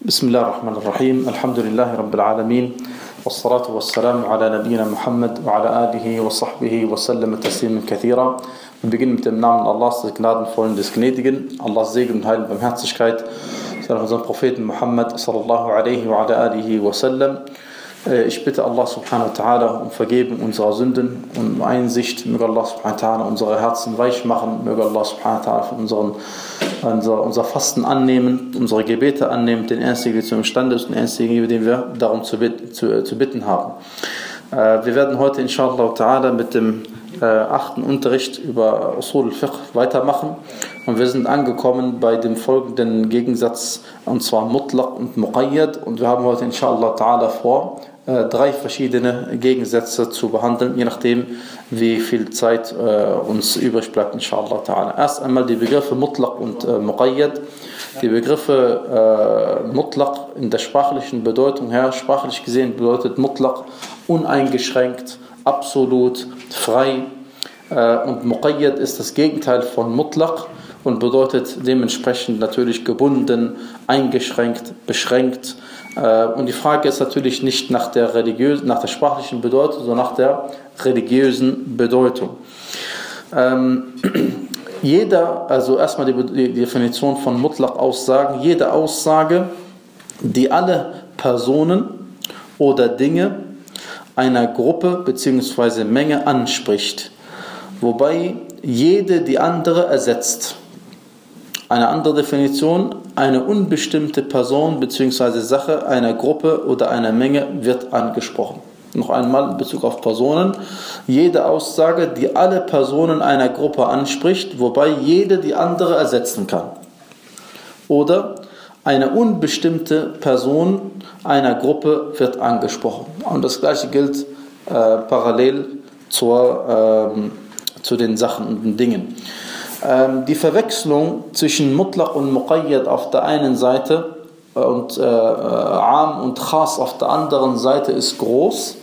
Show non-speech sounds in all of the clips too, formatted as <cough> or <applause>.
بسم الله الرحمن الرحيم الحمد لله رب العالمين والصلاة والسلام على نبينا Muhammad وعلى آله وصحبه وسلم تسليما كثيرا Wir beginnen mit dem Namen Allahs, des Gnadenvollen, des Gnädigen, Allahs Segen und Heil und Barmherzigkeit, auf unseren Propheten Muhammad sallallahu alaihi wa ala alihi wa sallam. Ich bitte Allah subhanahu wa ta'ala um Vergebung unserer Sünden und um Einsicht. Möge Allah subhanahu wa ta'ala unsere Herzen weich machen. Möge Allah subhanahu wa ta'ala unser, unser Fasten annehmen, unsere Gebete annehmen, den Einzigen, der zu imstande ist und den Einzigen, den wir darum zu, zu, zu bitten haben. Wir werden heute inshallah ta'ala mit dem äh, achten Unterricht über Usul al-Fiqh weitermachen. Und wir sind angekommen bei dem folgenden Gegensatz, und zwar Mutlaq und Muqayyad. Und wir haben heute inshallah ta'ala vor, äh, drei verschiedene Gegensätze zu behandeln, je nachdem, wie viel Zeit äh, uns übrig bleibt, inshallah ta'ala. Erst einmal die Begriffe Mutlaq und äh, Muqayyad. Die Begriffe äh, Mutlaq in der sprachlichen Bedeutung her, sprachlich gesehen bedeutet Mutlaq uneingeschränkt, absolut, frei. Äh, und Muqayyad ist das Gegenteil von Mutlaq und bedeutet dementsprechend natürlich gebunden, eingeschränkt, beschränkt. Äh, und die Frage ist natürlich nicht nach der, religiösen, nach der sprachlichen Bedeutung, sondern nach der religiösen Bedeutung. Ähm, <clears throat> jeder, also erstmal die, die Definition von Mutlaq-Aussagen, jede Aussage, die alle Personen oder Dinge einer Gruppe bzw. Menge anspricht, wobei jede die andere ersetzt. Eine andere Definition, eine unbestimmte Person bzw. Sache einer Gruppe oder einer Menge wird angesprochen. Noch einmal in Bezug auf Personen. Jede Aussage, die alle Personen einer Gruppe anspricht, wobei jede die andere ersetzen kann. Oder eine unbestimmte Person einer Gruppe wird angesprochen. Und das gleiche gilt äh, parallel zur, ähm, zu den Sachen und den Dingen. Ähm, die Verwechslung zwischen Mutlaq und Muqayyad auf der einen Seite und äh, Am und Khas auf der anderen Seite ist groß.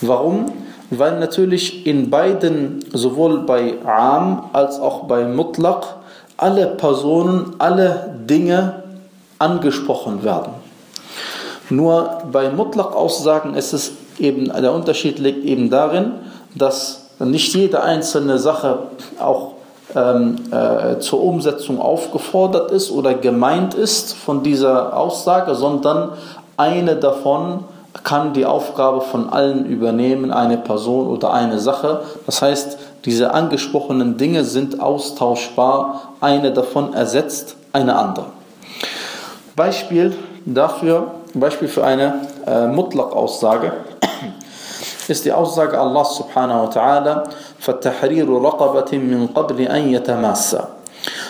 Warum? Weil natürlich in beiden, sowohl bei Am als auch bei Mutlaq, alle Personen, alle Dinge angesprochen werden. Nur bei Mutlaq-Aussagen ist es eben, der Unterschied liegt eben darin, dass nicht jede einzelne Sache auch äh, zur Umsetzung aufgefordert ist oder gemeint ist von dieser Aussage, sondern eine davon kann die Aufgabe von allen übernehmen, eine Person oder eine Sache. Das heißt, diese angesprochenen Dinge sind austauschbar, eine davon ersetzt eine andere. Beispiel dafür, Beispiel für eine äh, Mutlaq-Aussage ist die Aussage Allah subhanahu wa ta'ala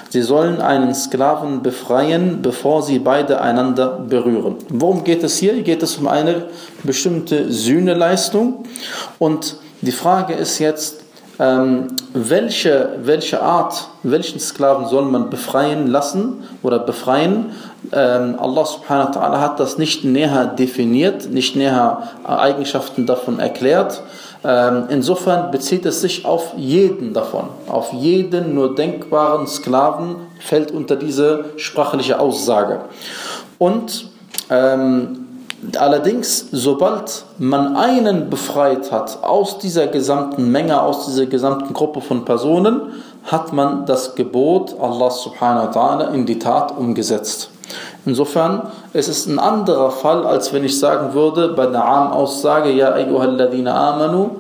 Sie sollen einen Sklaven befreien, bevor sie beide einander berühren. Worum geht es hier? Geht es um eine bestimmte Sühneleistung. Und die Frage ist jetzt, ähm, welche, welche Art, welchen Sklaven soll man befreien lassen oder befreien? Ähm, Allah subhanahu wa ta'ala hat das nicht näher definiert, nicht näher Eigenschaften davon erklärt, ähm, insofern bezieht es sich auf jeden davon, auf jeden nur denkbaren Sklaven fällt unter diese sprachliche Aussage. Und ähm, Allerdings, sobald man einen befreit hat aus dieser gesamten Menge, aus dieser gesamten Gruppe von Personen, hat man das Gebot Allah subhanahu wa ta'ala in die Tat umgesetzt. Insofern es ist es ein anderer Fall, als wenn ich sagen würde, bei der Am-Aussage, Ja ayyuhalladhina amanu,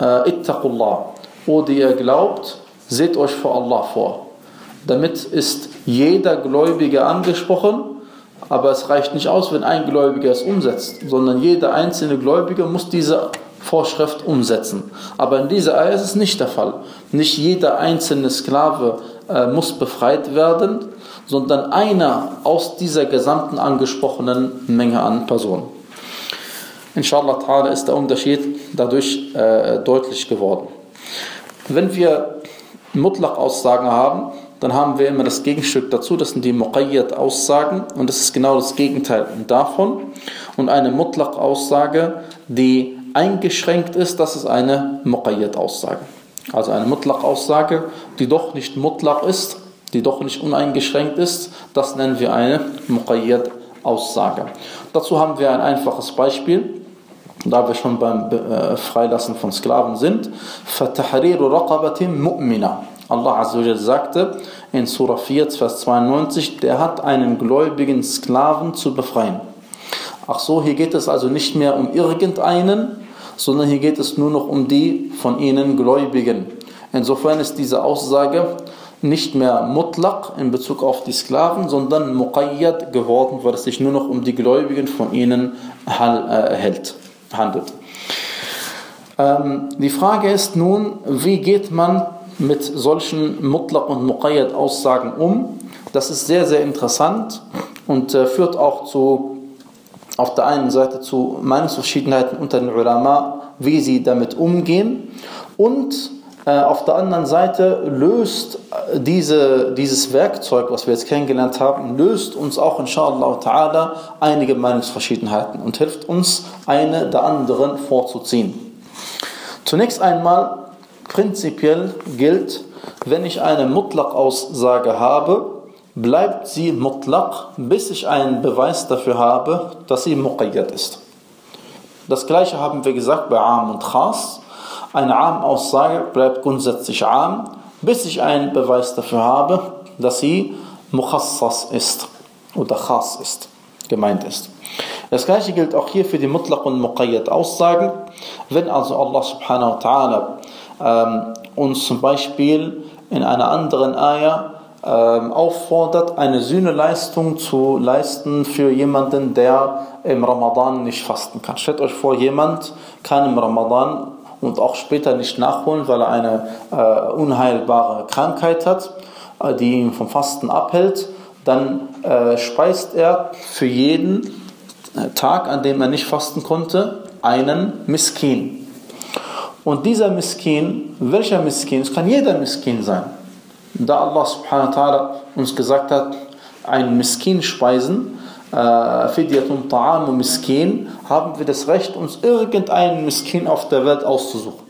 äh, ittaqullah. O die ihr glaubt, seht euch vor Allah vor. Damit ist jeder Gläubige angesprochen, aber es reicht nicht aus, wenn ein Gläubiger es umsetzt, sondern jeder einzelne Gläubige muss diese Vorschrift umsetzen. Aber in dieser Eier ist es nicht der Fall. Nicht jeder einzelne Sklave äh, muss befreit werden, sondern einer aus dieser gesamten angesprochenen Menge an Personen. Inshallah ta'ala ist der Unterschied dadurch äh, deutlich geworden. Wenn wir Mutlaq-Aussagen haben, dann haben wir immer das Gegenstück dazu, das sind die Muqayyad-Aussagen und das ist genau das Gegenteil davon. Und eine Mutlaq-Aussage, die eingeschränkt ist, das ist eine Muqayyad-Aussage. Also eine Mutlaq-Aussage, die doch nicht Mutlaq ist, die doch nicht uneingeschränkt ist, das nennen wir eine Muqayyad-Aussage. Aussage. Dazu haben wir ein einfaches Beispiel, da wir schon beim äh, Freilassen von Sklaven sind. فَتَحْرِيرُ رَقَبَةٍ مُؤْمِنَةٍ Allah Azza sagte in Surah 4, Vers 92, der hat einen gläubigen Sklaven zu befreien. Ach so, hier geht es also nicht mehr um irgendeinen, sondern hier geht es nur noch um die von ihnen Gläubigen. Insofern ist diese Aussage nicht mehr mutlaq in Bezug auf die Sklaven, sondern muqayyad geworden, weil es sich nur noch um die Gläubigen von ihnen äh, handelt. Ähm, die Frage ist nun, wie geht man mit solchen mutlaq und muqayyad Aussagen um? Das ist sehr, sehr interessant und äh, führt auch zu auf der einen Seite zu Meinungsverschiedenheiten unter den Ulama, wie sie damit umgehen und auf der anderen Seite löst äh, diese, dieses Werkzeug, was wir jetzt kennengelernt haben, löst uns auch inshallah ta'ala einige Meinungsverschiedenheiten und hilft uns, eine der anderen vorzuziehen. Zunächst einmal, prinzipiell gilt, wenn ich eine Mutlaq-Aussage habe, bleibt sie mutlaq, bis ich einen Beweis dafür habe, dass sie muqayyad ist. Das gleiche haben wir gesagt bei Am und Khas. Eine Am-Aussage bleibt grundsätzlich Am, bis ich einen Beweis dafür habe, dass sie mukhassas ist oder Khas ist, gemeint ist. Das gleiche gilt auch hier für die Mutlaq und Muqayyad Aussagen. Wenn also Allah subhanahu wa ta'ala ähm, uns zum Beispiel in einer anderen Ayah ähm, auffordert, eine Sühneleistung zu leisten für jemanden, der im Ramadan nicht fasten kann. Stellt euch vor, jemand kann im Ramadan und auch später nicht nachholen, weil er eine äh, unheilbare Krankheit hat, äh, die ihn vom Fasten abhält. Dann äh, speist er für jeden äh, Tag, an dem er nicht fasten konnte, einen Miskin. Und dieser Miskin, welcher Miskin? Es kann jeder Miskin sein da Allah subhanahu wa ta'ala uns gesagt hat, einen Miskin speisen, Fidyatun Ta'am Miskin, haben wir das Recht, uns irgendeinen Miskin auf der Welt auszusuchen.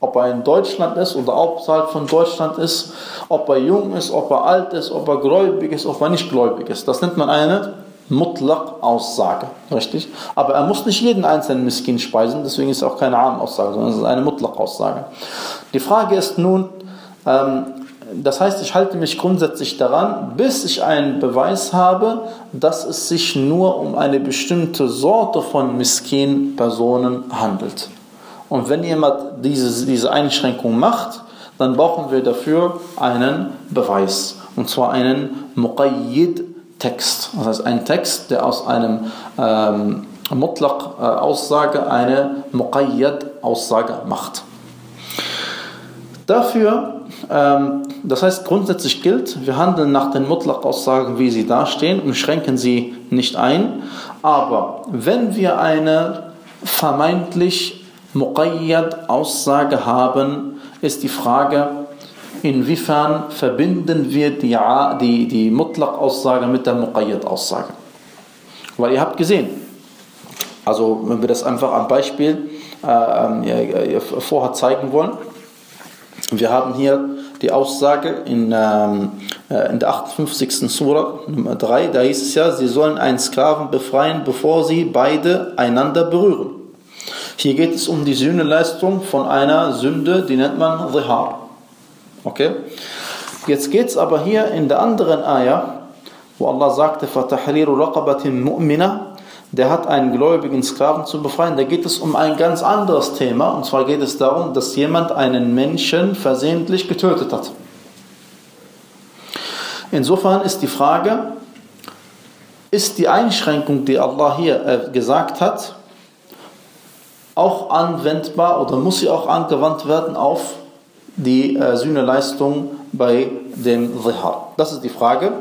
Ob er in Deutschland ist oder außerhalb von Deutschland ist, ob er jung ist, ob er alt ist, ob er gläubig ist, ob er nicht gläubig ist. Das nennt man eine Mutlaq-Aussage. Richtig? Aber er muss nicht jeden einzelnen Miskin speisen, deswegen ist es auch keine Arm-Aussage, sondern es ist eine Mutlaq-Aussage. Die Frage ist nun, ähm, das heißt, ich halte mich grundsätzlich daran, bis ich einen Beweis habe, dass es sich nur um eine bestimmte Sorte von Miskin-Personen handelt. Und wenn jemand diese, diese Einschränkung macht, dann brauchen wir dafür einen Beweis. Und zwar einen Muqayyid-Text. Das heißt, einen Text, der aus einem ähm, Mutlaq-Aussage eine Muqayyad-Aussage macht. Dafür das heißt, grundsätzlich gilt, wir handeln nach den Mutlaq-Aussagen, wie sie dastehen und schränken sie nicht ein. Aber wenn wir eine vermeintlich Muqayyad-Aussage haben, ist die Frage, inwiefern verbinden wir die, die, die Mutlaq-Aussage mit der Muqayyad-Aussage. Weil ihr habt gesehen, also wenn wir das einfach am Beispiel äh, ähm, vorher zeigen wollen, wir haben hier die Aussage in, ähm, äh, in der 58. Surah Nummer 3, da hieß es ja, sie sollen einen Sklaven befreien, bevor sie beide einander berühren. Hier geht es um die Sühneleistung von einer Sünde, die nennt man Zihar. Okay? Jetzt geht es aber hier in der anderen Ayah, wo Allah sagte, فَتَحْرِيرُ رَقَبَةٍ مُؤْمِنَةٍ der hat einen gläubigen Sklaven zu befreien. Da geht es um ein ganz anderes Thema. Und zwar geht es darum, dass jemand einen Menschen versehentlich getötet hat. Insofern ist die Frage, ist die Einschränkung, die Allah hier äh, gesagt hat, auch anwendbar oder muss sie auch angewandt werden auf die äh, Sühneleistung bei dem Zihar? Das ist die Frage.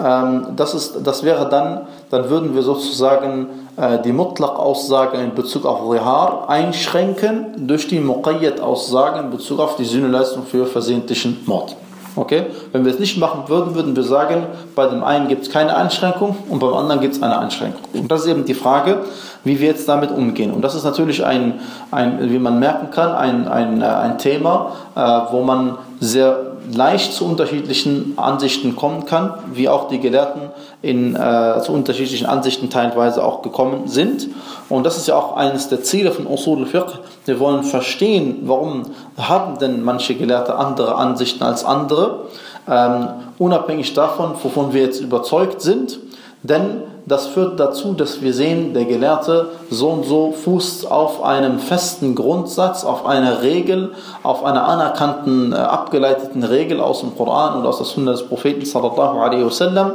Ähm, das, ist, das wäre dann, dann würden wir sozusagen äh, die Mutlaq-Aussage in Bezug auf Rihar einschränken durch die Muqayyad-Aussage in Bezug auf die Sühneleistung für versehentlichen Mord. Okay? Wenn wir es nicht machen würden, würden wir sagen, bei dem einen gibt es keine Einschränkung und beim anderen gibt es eine Einschränkung. Und das ist eben die Frage, wie wir jetzt damit umgehen. Und das ist natürlich ein, ein wie man merken kann, ein, ein, äh, ein Thema, äh, wo man sehr leicht zu unterschiedlichen Ansichten kommen kann, wie auch die Gelehrten in, äh, zu unterschiedlichen Ansichten teilweise auch gekommen sind. Und das ist ja auch eines der Ziele von Usul al-Fiqh. Wir wollen verstehen, warum haben denn manche Gelehrte andere Ansichten als andere, ähm, unabhängig davon, wovon wir jetzt überzeugt sind. Denn das führt dazu, dass wir sehen, der Gelehrte so und so fußt auf einem festen Grundsatz, auf einer Regel, auf einer anerkannten, äh, abgeleiteten Regel aus dem Koran und aus der Sunna des Propheten sallallahu alaihi wasallam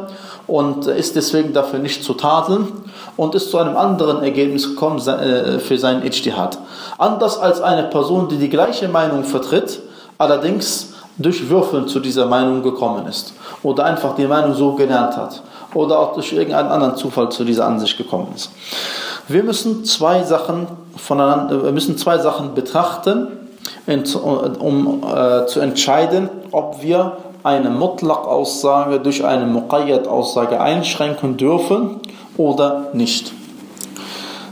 und ist deswegen dafür nicht zu tadeln und ist zu einem anderen Ergebnis gekommen äh, für seinen Ijtihad. Anders als eine Person, die die gleiche Meinung vertritt, allerdings durch Würfeln zu dieser Meinung gekommen ist oder einfach die Meinung so gelernt hat oder auch durch irgendeinen anderen Zufall zu dieser Ansicht gekommen ist. Wir müssen zwei Sachen voneinander, wir müssen zwei Sachen betrachten, um äh, zu entscheiden, ob wir eine Mutlaq-Aussage durch eine Muqayyad-Aussage einschränken dürfen oder nicht.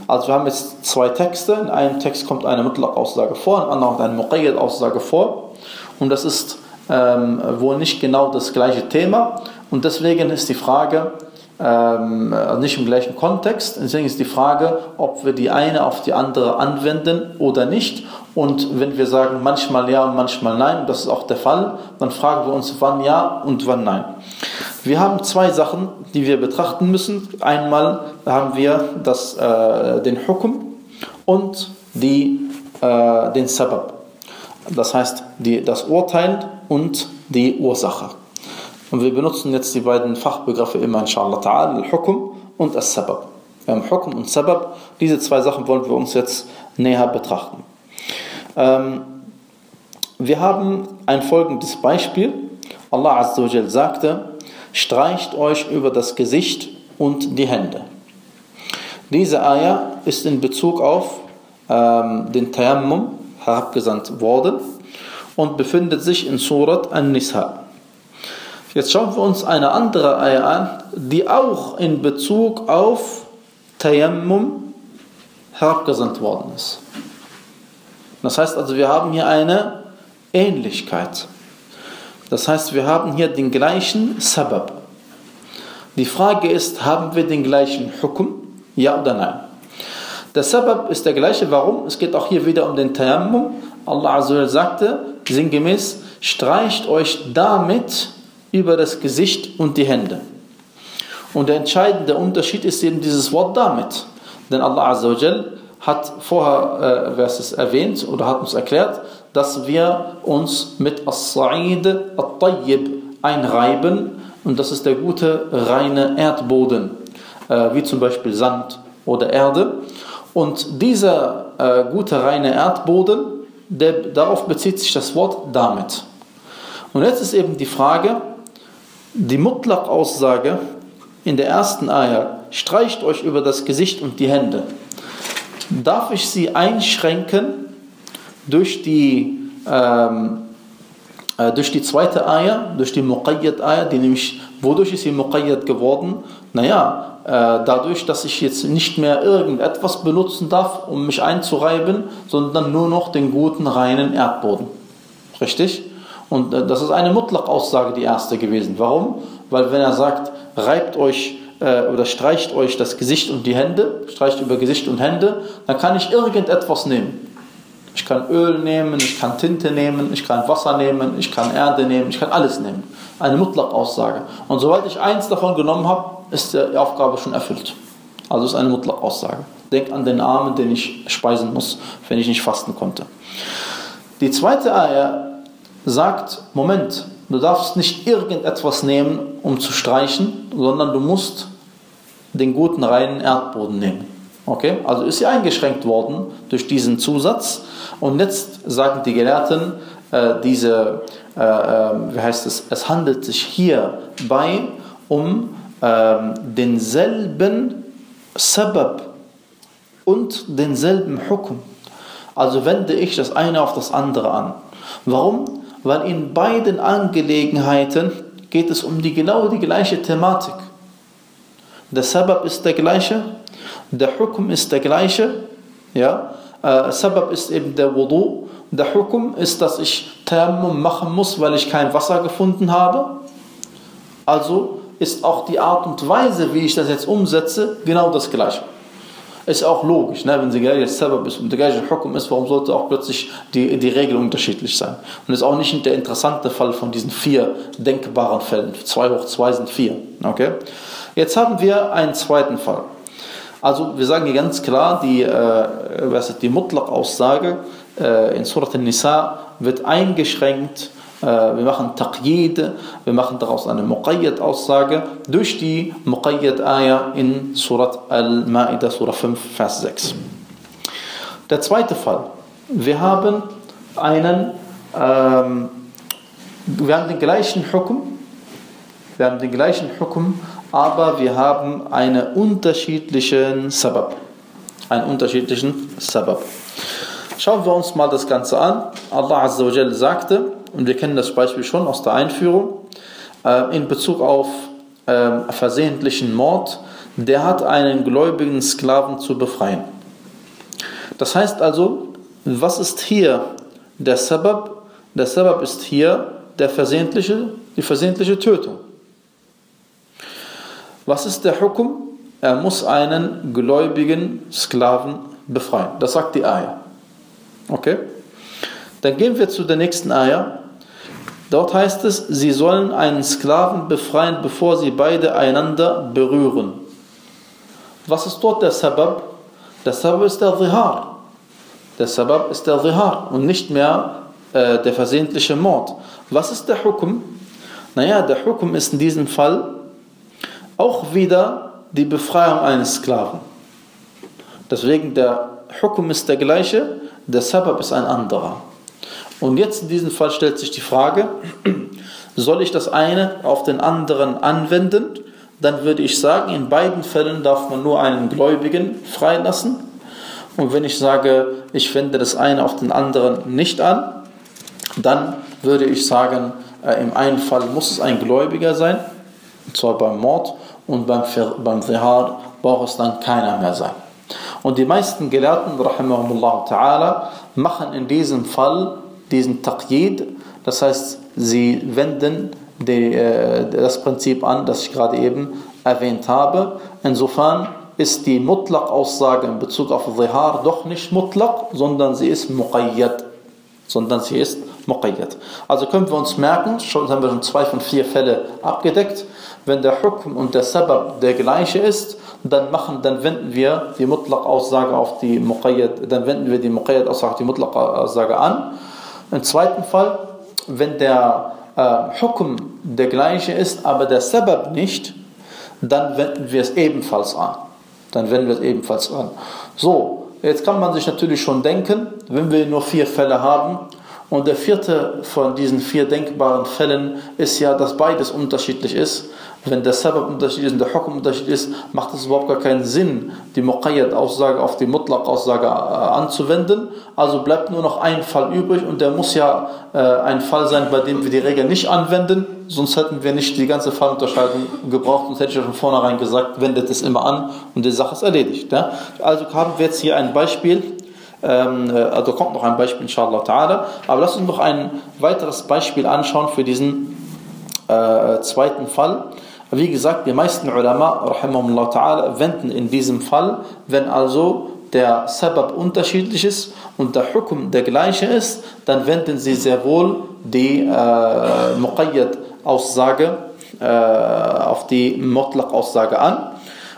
Also wir haben jetzt zwei Texte. In einem Text kommt eine Mutlaq-Aussage vor, in anderen eine Muqayyad-Aussage vor. Und das ist ähm, wohl nicht genau das gleiche Thema. Und deswegen ist die Frage, ähm, also nicht im gleichen Kontext, deswegen ist die Frage, ob wir die eine auf die andere anwenden oder nicht. Und wenn wir sagen manchmal ja und manchmal nein, das ist auch der Fall, dann fragen wir uns, wann ja und wann nein. Wir haben zwei Sachen, die wir betrachten müssen. Einmal haben wir das, äh, den Hukum und die, äh, den Sabab. Das heißt, die, das Urteil und die Ursache. Und wir benutzen jetzt die beiden Fachbegriffe immer, inshallah ta'ala, Al-Hukum und Al-Sabab. Haben Hukum und Sabab. Diese zwei Sachen wollen wir uns jetzt näher betrachten. Ähm, wir haben ein folgendes Beispiel. Allah Azza wa sagte, streicht euch über das Gesicht und die Hände. Diese Ayah ist in Bezug auf ähm, den Tayammum herabgesandt worden und befindet sich in Surat An-Nisa. Jetzt schauen wir uns eine andere Ayah an, die auch in Bezug auf Tayammum herabgesandt worden ist. Das heißt also, wir haben hier eine Ähnlichkeit. Das heißt, wir haben hier den gleichen Sabab. Die Frage ist, haben wir den gleichen Hukum? Ja oder nein? Der Sabab ist der gleiche. Warum? Es geht auch hier wieder um den Tayammum. Allah Azza sagte sinngemäß, streicht euch damit über das Gesicht und die Hände. Und der entscheidende Unterschied ist eben dieses Wort damit. Denn Allah Azza hat vorher äh, es erwähnt oder hat uns erklärt, dass wir uns mit As-Sa'id At-Tayyib einreiben und das ist der gute, reine Erdboden, äh, wie zum Beispiel Sand oder Erde. Und dieser äh, gute, reine Erdboden, der, darauf bezieht sich das Wort damit. Und jetzt ist eben die Frage, die Mutlaq-Aussage in der ersten Ayah, streicht euch über das Gesicht und die Hände. Darf ich sie einschränken durch die, ähm, äh, durch die zweite Ayah, durch die Muqayyad-Ayah, die nämlich, wodurch ist sie Muqayyad geworden? Naja, äh, dadurch, dass ich jetzt nicht mehr irgendetwas benutzen darf, um mich einzureiben, sondern nur noch den guten, reinen Erdboden. Richtig? Und äh, das ist eine Mutlaq-Aussage, die erste gewesen. Warum? Weil wenn er sagt, reibt euch äh, oder streicht euch das Gesicht und die Hände, streicht über Gesicht und Hände, dann kann ich irgendetwas nehmen. Ich kann Öl nehmen, ich kann Tinte nehmen, ich kann Wasser nehmen, ich kann Erde nehmen, ich kann alles nehmen. Eine Mutlaq-Aussage. Und sobald ich eins davon genommen habe, ist die Aufgabe schon erfüllt. Also ist eine Mutlaq-Aussage. Denk an den Armen, den ich speisen muss, wenn ich nicht fasten konnte. Die zweite Eier sagt, Moment, du darfst nicht irgendetwas nehmen, um zu streichen, sondern du musst den guten reinen Erdboden nehmen. Okay? Also ist sie eingeschränkt worden durch diesen Zusatz. Und jetzt sagen die Gelehrten, äh, diese, äh, äh, wie heißt es, es handelt sich hierbei um äh, denselben Sabab und denselben Hukum. Also wende ich das eine auf das andere an. Warum? Weil in beiden Angelegenheiten geht es um die genau die gleiche Thematik. Der Sabab ist der gleiche, der Hukum ist der gleiche, ja. Äh, Sabab ist eben der Wudu der Hukum ist, dass ich Tayammum machen muss, weil ich kein Wasser gefunden habe. Also ist auch die Art und Weise, wie ich das jetzt umsetze, genau das gleiche. Ist auch logisch, ne? wenn sie gleiche Sabab ist und der gleiche Hukum ist, warum sollte auch plötzlich die, die Regel unterschiedlich sein? Und ist auch nicht der interessante Fall von diesen vier denkbaren Fällen. 2 hoch 2 sind 4. Okay? Jetzt haben wir einen zweiten Fall. Also wir sagen hier ganz klar, die, äh, die Mutlaq-Aussage äh, in Surat al-Nisa wird eingeschränkt wir machen Taqyid, wir machen daraus eine Muqayyad-Aussage durch die Muqayyad-Ayah in Surat Al-Ma'idah, Surah 5, Vers 6. Der zweite Fall. Wir haben einen, ähm, wir haben den gleichen Hukum, wir haben den gleichen Hukum, aber wir haben einen unterschiedlichen Sabab. Einen unterschiedlichen Sabab. Schauen wir uns mal das Ganze an. Allah Azza wa Jal sagte, und wir kennen das Beispiel schon aus der Einführung, äh, in Bezug auf äh, versehentlichen Mord, der hat einen gläubigen Sklaven zu befreien. Das heißt also, was ist hier der Sabab? Der Sabab ist hier der versehentliche, die versehentliche Tötung. Was ist der Hukum? Er muss einen gläubigen Sklaven befreien. Das sagt die Ayah. Okay? Dann gehen wir zu der nächsten Ayah. Dort heißt es, sie sollen einen Sklaven befreien, bevor sie beide einander berühren. Was ist dort der Sabab? Der Sabab ist der Zihar. Der Sabab ist der Zihar und nicht mehr äh, der versehentliche Mord. Was ist der Hukum? Naja, der Hukum ist in diesem Fall auch wieder die Befreiung eines Sklaven. Deswegen der Hukum ist der gleiche, der Sabab ist ein anderer. Und jetzt in diesem Fall stellt sich die Frage, soll ich das eine auf den anderen anwenden? Dann würde ich sagen, in beiden Fällen darf man nur einen Gläubigen freilassen. Und wenn ich sage, ich wende das eine auf den anderen nicht an, dann würde ich sagen, äh, im einen Fall muss es ein Gläubiger sein, und zwar beim Mord, und beim, beim Zihar braucht es dann keiner mehr sein. Und die meisten Gelehrten, rahimahumullah ta'ala, machen in diesem Fall diesen Taqyid, das heißt, sie wenden die, äh, das Prinzip an, das ich gerade eben erwähnt habe. Insofern ist die Mutlaq-Aussage in Bezug auf Zihar doch nicht Mutlaq, sondern sie ist Muqayyad. Sondern sie ist Muqayyad. Also können wir uns merken, schon haben wir schon zwei von vier Fälle abgedeckt, wenn der Hukm und der Sabab der gleiche ist, dann machen, dann wenden wir die Mutlaq-Aussage auf die Muqayyad, dann wenden wir die Muqayyad-Aussage auf die Mutlaq-Aussage an. Im zweiten Fall, wenn der äh, Hukum der gleiche ist, aber der Sabab nicht, dann wenden wir es ebenfalls an. Dann wenden wir es ebenfalls an. So, jetzt kann man sich natürlich schon denken, wenn wir nur vier Fälle haben, und der vierte von diesen vier denkbaren Fällen ist ja, dass beides unterschiedlich ist. Wenn der Sabab unterschiedlich ist und der Hukum unterschiedlich ist, macht es überhaupt gar keinen Sinn, die Muqayyad-Aussage auf die Mutlaq-Aussage äh, anzuwenden. Also bleibt nur noch ein Fall übrig und der muss ja äh, ein Fall sein, bei dem wir die Regel nicht anwenden, sonst hätten wir nicht die ganze Fallunterscheidung gebraucht und hätte ich ja von vornherein gesagt, wendet es immer an und die Sache ist erledigt. Ja? Also haben wir jetzt hier ein Beispiel, ähm, äh, also kommt noch ein Beispiel, inshallah ta'ala. Aber lass uns noch ein weiteres Beispiel anschauen für diesen äh, zweiten Fall. Wie gesagt, die meisten Ulama, wenden in diesem Fall, wenn also der Sabab unterschiedlich ist und der Hukum der gleiche ist, dann wenden sie sehr wohl die äh, Muqayyad-Aussage äh, auf die Mutlaq-Aussage an.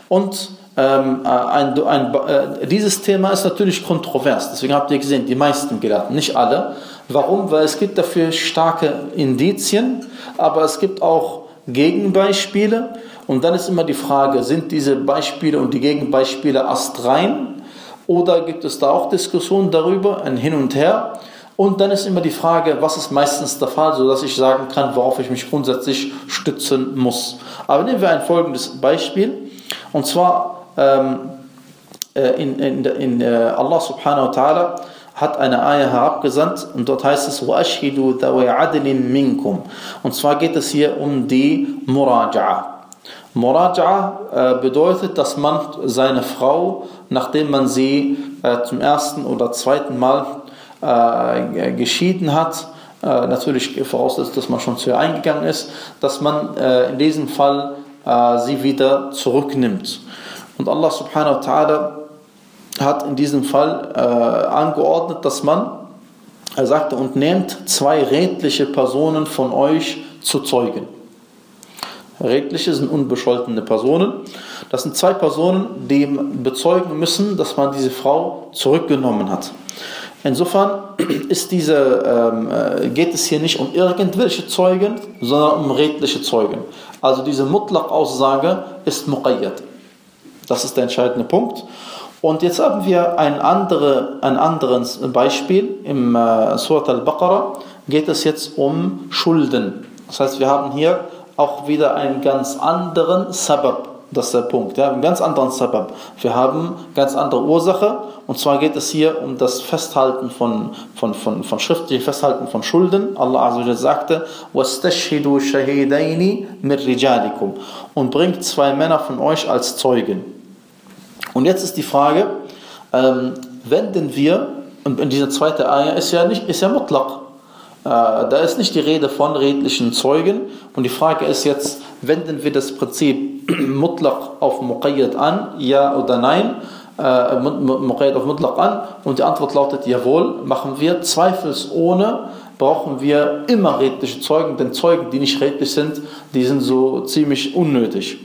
Und ähm, äh, ein, ein, äh, dieses Thema ist natürlich kontrovers. Deswegen habt ihr gesehen, die meisten Gelehrten, nicht alle. Warum? Weil es gibt dafür starke Indizien, aber es gibt auch Gegenbeispiele. Und dann ist immer die Frage, sind diese Beispiele und die Gegenbeispiele astrein? Oder gibt es da auch Diskussionen darüber, ein Hin und Her? Und dann ist immer die Frage, was ist meistens der Fall, sodass ich sagen kann, worauf ich mich grundsätzlich stützen muss. Aber nehmen wir ein folgendes Beispiel. Und zwar ähm, äh, in, in, in, äh, Allah subhanahu wa ta'ala hat eine Ayah herabgesandt und dort heißt es وَأَشْهِدُوا ذَوَيْ عَدْلٍ مِنْكُمْ Und zwar geht es hier um die Muraja'a. Muraja'a äh, bedeutet, dass man seine Frau, nachdem man sie äh, zum ersten oder zweiten Mal äh, geschieden hat, äh, natürlich voraussetzt, dass man schon zu ihr eingegangen ist, dass man äh, in diesem Fall äh, sie wieder zurücknimmt. Und Allah subhanahu wa ta'ala hat in diesem Fall äh, angeordnet, dass man, er sagte, und nehmt zwei redliche Personen von euch zu Zeugen. Redliche sind unbescholtene Personen. Das sind zwei Personen, die bezeugen müssen, dass man diese Frau zurückgenommen hat. Insofern <clears throat> ist diese, ähm, äh, geht es hier nicht um irgendwelche Zeugen, sondern um redliche Zeugen. Also diese Mutlaq-Aussage ist muqayyad. Das ist der entscheidende Punkt. Und jetzt haben wir ein, andere, ein anderes Beispiel. Im äh, Surat al-Baqarah geht es jetzt um Schulden. Das heißt, wir haben hier auch wieder einen ganz anderen Sabab. Das ist der Punkt. Ja, einen ganz anderen Sabab. Wir haben ganz andere Ursache. Und zwar geht es hier um das Festhalten von, von, von, von schriftlichen Festhalten von Schulden. Allah Azza sagte, وَاسْتَشْهِدُوا شَهِدَيْنِ مِنْ رِجَالِكُمْ Und bringt zwei Männer von euch als Zeugen. Und jetzt ist die Frage, ähm, wenden wir, und in dieser zweiten Eier ist ja nicht, ist ja Mutlaq. Äh, da ist nicht die Rede von redlichen Zeugen. Und die Frage ist jetzt, wenden wir das Prinzip <clears throat> Mutlaq auf Muqayyad an, ja oder nein? Äh, Muqayyad auf Mutlaq an? Und die Antwort lautet, jawohl, machen wir. Zweifelsohne brauchen wir immer redliche Zeugen, denn Zeugen, die nicht redlich sind, die sind so ziemlich unnötig.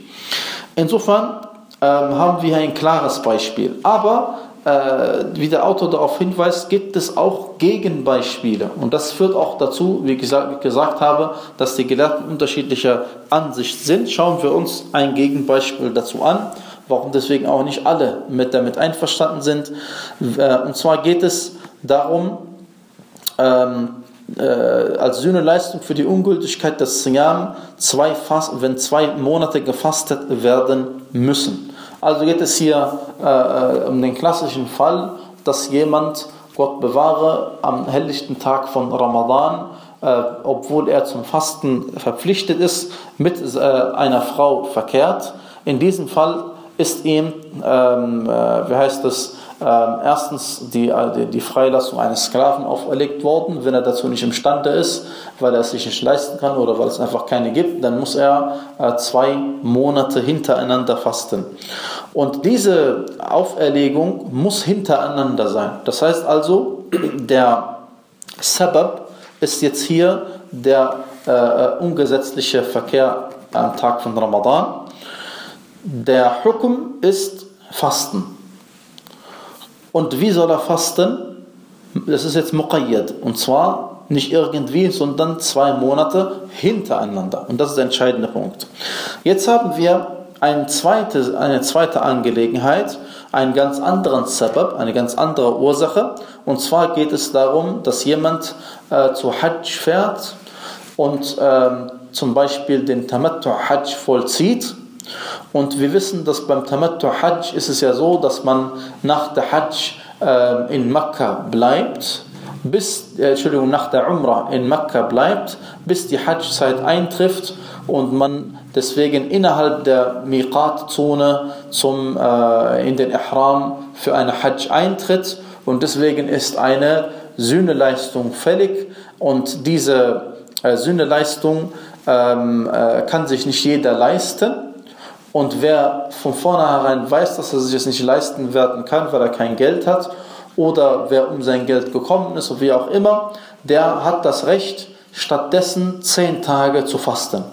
Insofern haben wir ein klares Beispiel. Aber äh, wie der Autor darauf hinweist, gibt es auch Gegenbeispiele. Und das führt auch dazu, wie ich gesagt, gesagt habe, dass die Gelehrten unterschiedlicher Ansicht sind. Schauen wir uns ein Gegenbeispiel dazu an, warum deswegen auch nicht alle mit damit einverstanden sind. Äh, und zwar geht es darum, ähm, äh, als Sühneleistung für die Ungültigkeit des Siyam, zwei wenn zwei Monate gefastet werden müssen. Also geht es hier äh, äh, um den klassischen Fall, dass jemand, Gott bewahre, am helllichten Tag von Ramadan, äh, obwohl er zum Fasten verpflichtet ist, mit äh, einer Frau verkehrt. In diesem Fall ist ihm, ähm, äh, wie heißt es, erstens die, äh, die, die, Freilassung eines Sklaven auferlegt worden, wenn er dazu nicht imstande ist, weil er es sich nicht leisten kann oder weil es einfach keine gibt, dann muss er äh, zwei Monate hintereinander fasten. Und diese Auferlegung muss hintereinander sein. Das heißt also, <clears throat> der Sabab ist jetzt hier der äh, ungesetzliche Verkehr am Tag von Ramadan. Der Hukum ist Fasten. Und wie soll er fasten? Das ist jetzt muqayyad. Und zwar nicht irgendwie, sondern zwei Monate hintereinander. Und das ist der entscheidende Punkt. Jetzt haben wir eine zweite, eine zweite Angelegenheit, einen ganz anderen Sabab, eine ganz andere Ursache. Und zwar geht es darum, dass jemand äh, zu Hajj fährt und ähm, zum Beispiel den Tamattu Hajj vollzieht und wir wissen, dass beim Tamattu Hajj ist es ja so, dass man nach der Hajj äh, in Mekka bleibt, bis, äh, Entschuldigung, nach der Umrah in Mekka bleibt, bis die Hajj-Zeit eintrifft und man deswegen innerhalb der Miqat-Zone äh, in den Ihram für eine Hajj eintritt. Und deswegen ist eine Sühneleistung fällig und diese äh, Sühneleistung ähm, äh, kann sich nicht jeder leisten und wer von vornherein weiß, dass er sich es nicht leisten werden kann, weil er kein Geld hat, oder wer um sein Geld gekommen ist, oder wie auch immer, der hat das Recht, stattdessen zehn Tage zu fasten.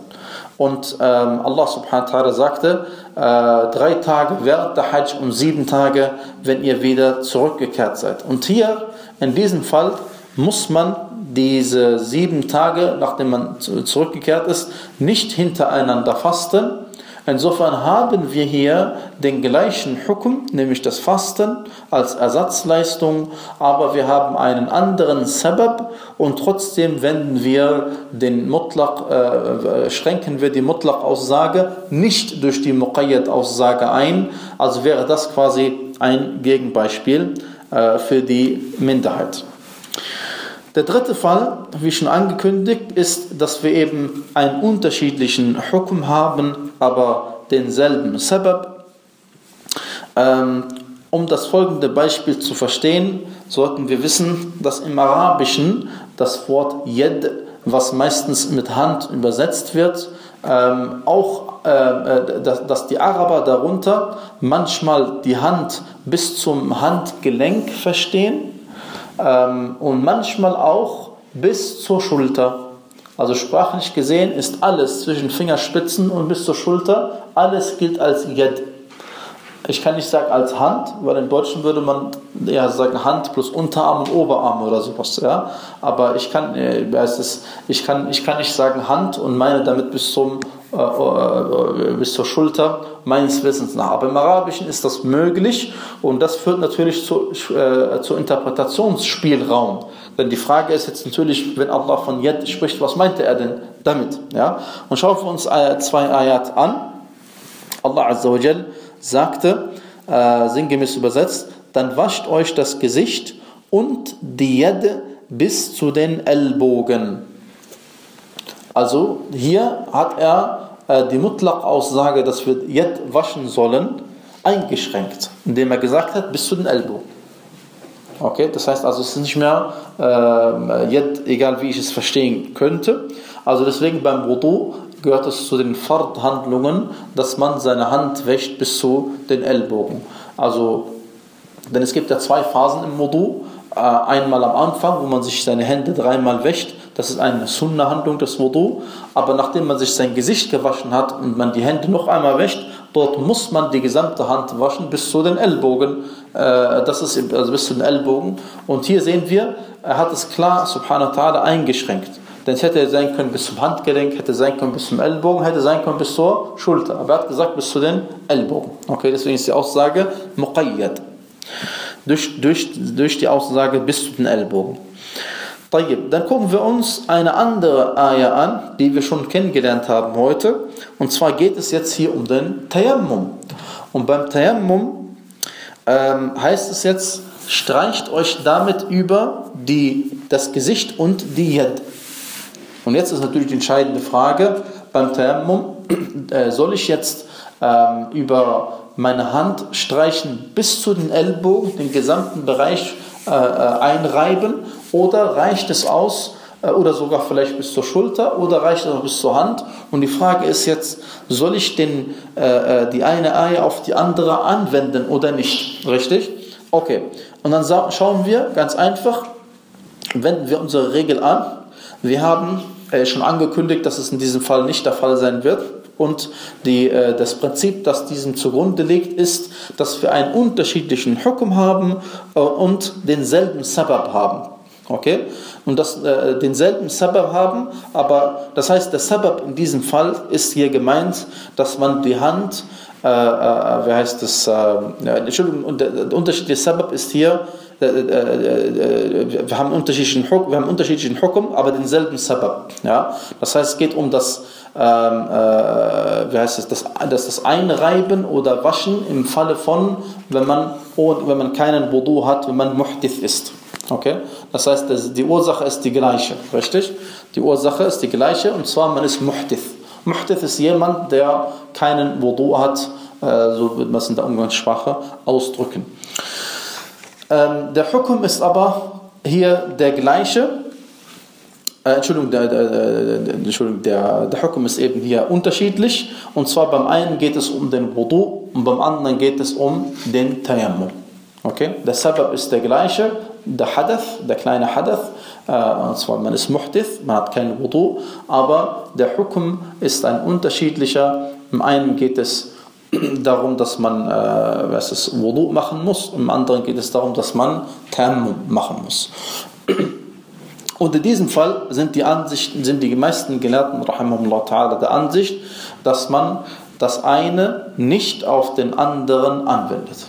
Und ähm, Allah subhanahu wa ta'ala sagte, äh, drei Tage während der Hajj und sieben Tage, wenn ihr wieder zurückgekehrt seid. Und hier, in diesem Fall, muss man diese sieben Tage, nachdem man zurückgekehrt ist, nicht hintereinander fasten, Insofern haben wir hier den gleichen Hukum, nämlich das Fasten als Ersatzleistung, aber wir haben einen anderen Sabab und trotzdem wenden wir den Mutlaq, äh, schränken wir die Mutlaq-Aussage nicht durch die Muqayyad-Aussage ein, also wäre das quasi ein Gegenbeispiel äh, für die Minderheit. Der dritte Fall, wie schon angekündigt, ist, dass wir eben einen unterschiedlichen Hukum haben, aber denselben Sabab. Ähm, um das folgende Beispiel zu verstehen, sollten wir wissen, dass im Arabischen das Wort Yed, was meistens mit Hand übersetzt wird, ähm, auch, äh, äh, dass, dass, die Araber darunter manchmal die Hand bis zum Handgelenk verstehen ähm, und manchmal auch bis zur Schulter. Also sprachlich gesehen ist alles zwischen Fingerspitzen und bis zur Schulter, alles gilt als Yed. Ich kann nicht sagen als Hand, weil im Deutschen würde man eher sagen Hand plus Unterarm und Oberarm oder sowas. Ja? Aber ich kann, äh, ich, kann, ich kann nicht sagen Hand und meine damit bis, zum, bis zur Schulter meines Wissens nach. Aber im Arabischen ist das möglich und das führt natürlich zu, äh, zu Interpretationsspielraum. Denn die Frage ist jetzt natürlich, wenn Allah von Yad spricht, was meinte er denn damit? Ja? Und schauen wir uns zwei Ayat an. Allah Azza wa Jal sagte, äh, sinngemäß übersetzt, dann wascht euch das Gesicht und die Yad bis zu den Ellbogen. Also hier hat er äh, die Mutlaq-Aussage, dass wir Yad waschen sollen, eingeschränkt, indem er gesagt hat, bis zu den Ellbogen. Okay, das heißt also, es ist nicht mehr äh, Yad, egal wie ich es verstehen könnte. Also deswegen beim Wudu gehört es zu den Fard-Handlungen, dass man seine Hand wäscht bis zu den Ellbogen. Also, denn es gibt ja zwei Phasen im Wudu. Äh, einmal am Anfang, wo man sich seine Hände dreimal wäscht, das ist eine Sunna-Handlung des Wudu. Aber nachdem man sich sein Gesicht gewaschen hat und man die Hände noch einmal wäscht, dort muss man die gesamte Hand waschen bis zu den Ellbogen. Äh, das ist also bis zu den Ellbogen. Und hier sehen wir, er hat es klar, subhanahu wa ta'ala, eingeschränkt. Denn es hätte sein können bis zum Handgelenk, hätte sein können bis zum Ellbogen, hätte sein können bis zur Schulter. Aber er hat gesagt bis zu den Ellbogen. Okay, deswegen ist die Aussage muqayyad. Durch, durch, durch die Aussage bis zu den Ellbogen. Dann gucken wir uns eine andere Ayah an, die wir schon kennengelernt haben heute. Und zwar geht es jetzt hier um den Tayammum. Und beim Tayammum ähm, heißt es jetzt, streicht euch damit über die, das Gesicht und die Yad. Und jetzt ist natürlich die entscheidende Frage beim Tayammum, äh, soll ich jetzt ähm, über meine Hand streichen bis zu den Ellbogen, den gesamten Bereich äh, äh, einreiben oder reicht es aus, äh, oder sogar vielleicht bis zur Schulter oder reicht es auch bis zur Hand. Und die Frage ist jetzt, soll ich den, äh, äh die eine Eier auf die andere anwenden oder nicht? Richtig? Okay. Und dann schauen wir ganz einfach, wenden wir unsere Regel an. Wir haben äh, schon angekündigt, dass es in diesem Fall nicht der Fall sein wird. Und die, äh, das Prinzip, das diesem zugrunde liegt, ist, dass wir einen unterschiedlichen Hukum haben äh, und denselben Sabab haben. Okay? Und das, äh, denselben Sabab haben, aber das heißt, der Sabab in diesem Fall ist hier gemeint, dass man die Hand, äh, äh, wie heißt das, äh, Entschuldigung, der unterschiedliche Sabab ist hier, äh, wir haben unterschiedlichen Hukum, wir haben unterschiedlichen Hukum, aber denselben Sabab. Ja? Das heißt, es geht um das, ähm, wie heißt es, das, das, das Einreiben oder Waschen im Falle von, wenn man, wenn man keinen Wudu hat, wenn man Muhdith ist. Okay? Das heißt, die Ursache ist die gleiche, richtig? Die Ursache ist die gleiche und zwar man ist Muhdith. Muhdith ist jemand, der keinen Wudu hat, äh, so wird man es in der Umgangssprache ausdrücken. Ähm, der Hukum ist aber hier der gleiche. Äh, Entschuldigung, der, der, der, Entschuldigung der, der Hukum ist eben hier unterschiedlich. Und zwar beim einen geht es um den Wudu und beim anderen geht es um den Tayammum. Okay? Der Sabab ist der gleiche, der Hadath, der kleine Hadath, äh, und zwar man ist Muhdith, man hat keinen Wudu, aber der Hukum ist ein unterschiedlicher. Im einen geht es <clears throat> darum, dass man äh, was ist, Wudu machen muss, im anderen geht es darum, dass man Tammum machen muss. <clears throat> Und in diesem Fall sind die Ansichten, sind die meisten Gelehrten der Ansicht, dass man das eine nicht auf den anderen anwendet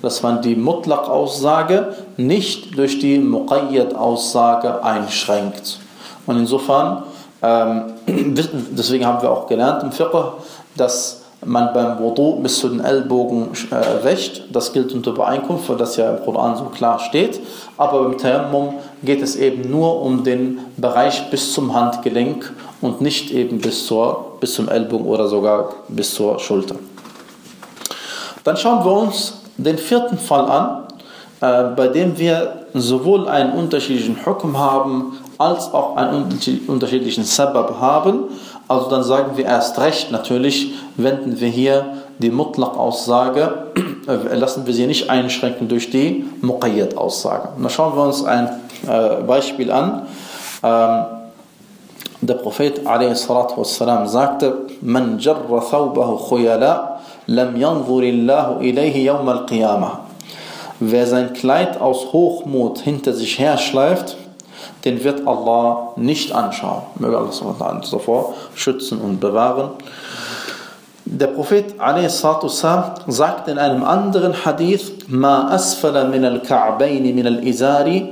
dass man die Mutlaq-Aussage nicht durch die Muqayyad-Aussage einschränkt. Und insofern, ähm, <clears throat> deswegen haben wir auch gelernt im Fiqh, dass man beim Wudu bis zu den Ellbogen äh, wäscht. Das gilt unter Übereinkunft, weil das ja im Koran so klar steht. Aber beim Tayammum geht es eben nur um den Bereich bis zum Handgelenk und nicht eben bis, zur, bis zum Ellbogen oder sogar bis zur Schulter. Dann schauen wir uns den vierten Fall an, äh, bei dem wir sowohl einen unterschiedlichen Hukum haben, als auch einen unterschiedlichen Sabab haben. Also dann sagen wir erst recht, natürlich wenden wir hier die Mutlaq-Aussage, äh, lassen wir sie nicht einschränken durch die Muqayyad-Aussage. Da schauen wir uns ein äh, Beispiel an. Ähm, der Prophet والسلام, sagte, Man jarra thawbahu khuyala, lam yanzurillahu ilayhi yawm al-qiyamah. Wer sein Kleid aus Hochmut hinter sich her schleift, den wird Allah nicht anschauen. Möge Allah davor schützen und bewahren. Der Prophet sagt in einem anderen Hadith, Ma asfala min al-Ka'bayni min al-Izari.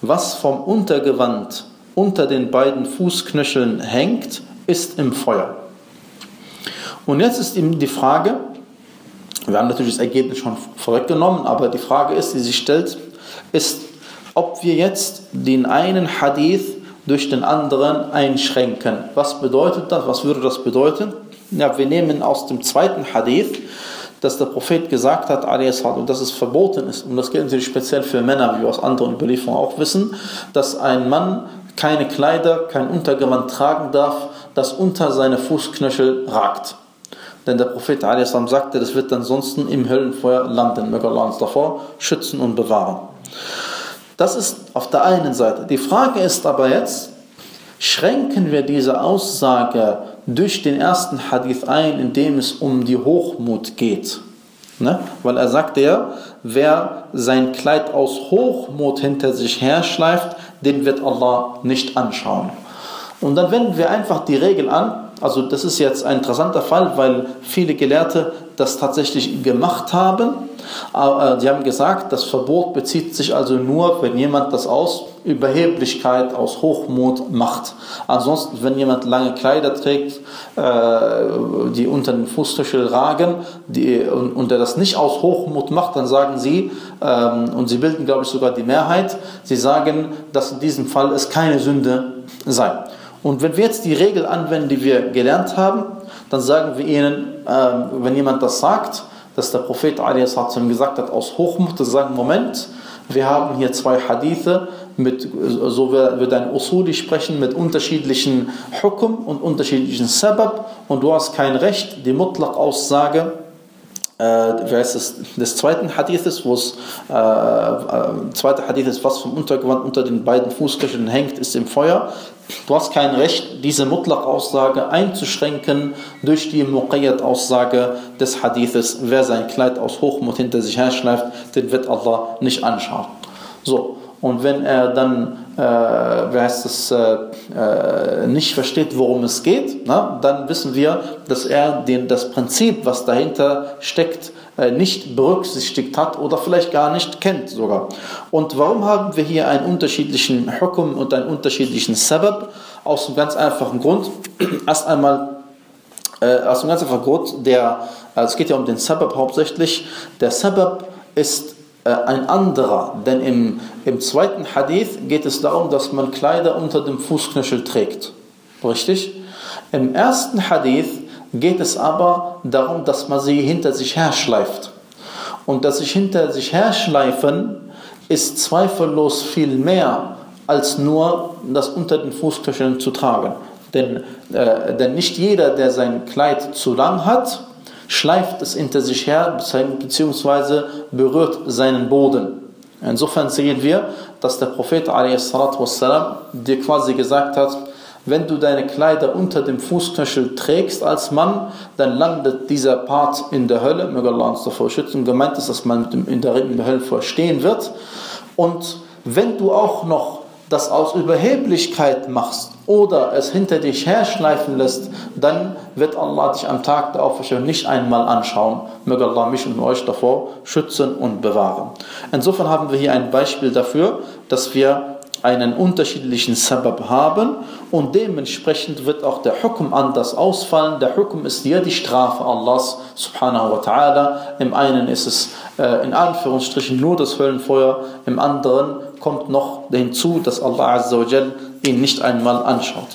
Was vom Untergewand unter den beiden Fußknöcheln hängt, ist im Feuer. Und jetzt ist eben die Frage, wir haben natürlich das Ergebnis schon vorweggenommen, aber die Frage ist, die sich stellt, ist, ob wir jetzt den einen Hadith durch den anderen einschränken. Was bedeutet das? Was würde das bedeuten? Ja, wir nehmen aus dem zweiten Hadith, dass der Prophet gesagt hat, und dass es verboten ist, und das gilt natürlich speziell für Männer, wie wir aus anderen Überlieferungen auch wissen, dass ein Mann keine Kleider, kein Untergewand tragen darf, das unter seine Fußknöchel ragt. Denn der Prophet sagte, das wird ansonsten im Höllenfeuer landen. Möge Allah uns davor schützen und bewahren. Das ist auf der einen Seite. Die Frage ist aber jetzt, schränken wir diese Aussage durch den ersten Hadith ein, in dem es um die Hochmut geht? Ne? Weil er sagte ja, wer sein Kleid aus Hochmut hinter sich herschleift, den wird Allah nicht anschauen. Und dann wenden wir einfach die Regel an, also das ist jetzt ein interessanter Fall, weil viele Gelehrte das tatsächlich gemacht haben. Äh, sie haben gesagt, das Verbot bezieht sich also nur, wenn jemand das aus Überheblichkeit, aus Hochmut macht. Ansonsten, wenn jemand lange Kleider trägt, äh, die unter den Fußtüchel ragen, die, und, er das nicht aus Hochmut macht, dann sagen sie, ähm, und sie bilden, glaube ich, sogar die Mehrheit, sie sagen, dass in diesem Fall es keine Sünde sei. Und wenn wir jetzt die Regel anwenden, die wir gelernt haben, dann sagen wir ihnen, ähm, wenn jemand das sagt, dass der Prophet gesagt hat, aus Hochmut, dann sagen, Moment, wir haben hier zwei Hadithe, mit, so wird ein Usuli sprechen, mit unterschiedlichen Hukum und unterschiedlichen Sabab und du hast kein Recht, die Mutlaq-Aussage äh, des zweiten Hadithes, wo es äh, äh, zweite Hadith ist, was vom Untergewand unter den beiden Fußknöcheln hängt, ist im Feuer. Du hast kein Recht, diese Mutlaq-Aussage einzuschränken durch die Muqayyad-Aussage des Hadithes. Wer sein Kleid aus Hochmut hinter sich herschleift, den wird Allah nicht anschauen. So, und wenn er dann, äh, wie heißt es, äh, äh, nicht versteht, worum es geht, na, dann wissen wir, dass er den, das Prinzip, was dahinter steckt, nicht berücksichtigt hat oder vielleicht gar nicht kennt sogar. Und warum haben wir hier einen unterschiedlichen Hukum und einen unterschiedlichen Sabab? Aus einem ganz einfachen Grund. <clears throat> Erst einmal, äh, aus einem ganz einfachen Grund, der, also es geht ja um den Sabab hauptsächlich, der Sabab ist äh, ein anderer, denn im, im zweiten Hadith geht es darum, dass man Kleider unter dem Fußknöchel trägt. Richtig? Im ersten Hadith geht es aber darum, dass man sie hinter sich herschleift. Und das sich hinter sich herschleifen ist zweifellos viel mehr als nur das unter den Fußknöcheln zu tragen. Denn, äh, denn nicht jeder, der sein Kleid zu lang hat, schleift es hinter sich her bzw. berührt seinen Boden. Insofern sehen wir, dass der Prophet والسلام, dir quasi gesagt hat, wenn du deine Kleider unter dem Fußknöchel trägst als Mann, dann landet dieser Part in der Hölle. Möge Allah uns davor schützen. Gemeint ist, dass man in der Hölle verstehen wird. Und wenn du auch noch das aus Überheblichkeit machst oder es hinter dich herschleifen lässt, dann wird Allah dich am Tag der Auferstehung nicht einmal anschauen. Möge Allah mich und euch davor schützen und bewahren. Insofern haben wir hier ein Beispiel dafür, dass wir einen unterschiedlichen Sabab haben und dementsprechend wird auch der Hukum anders ausfallen. Der Hukum ist ja die Strafe Allahs subhanahu wa ta'ala. Im einen ist es äh, in Anführungsstrichen nur das Höllenfeuer, im anderen kommt noch hinzu, dass Allah Azza wa ihn nicht einmal anschaut.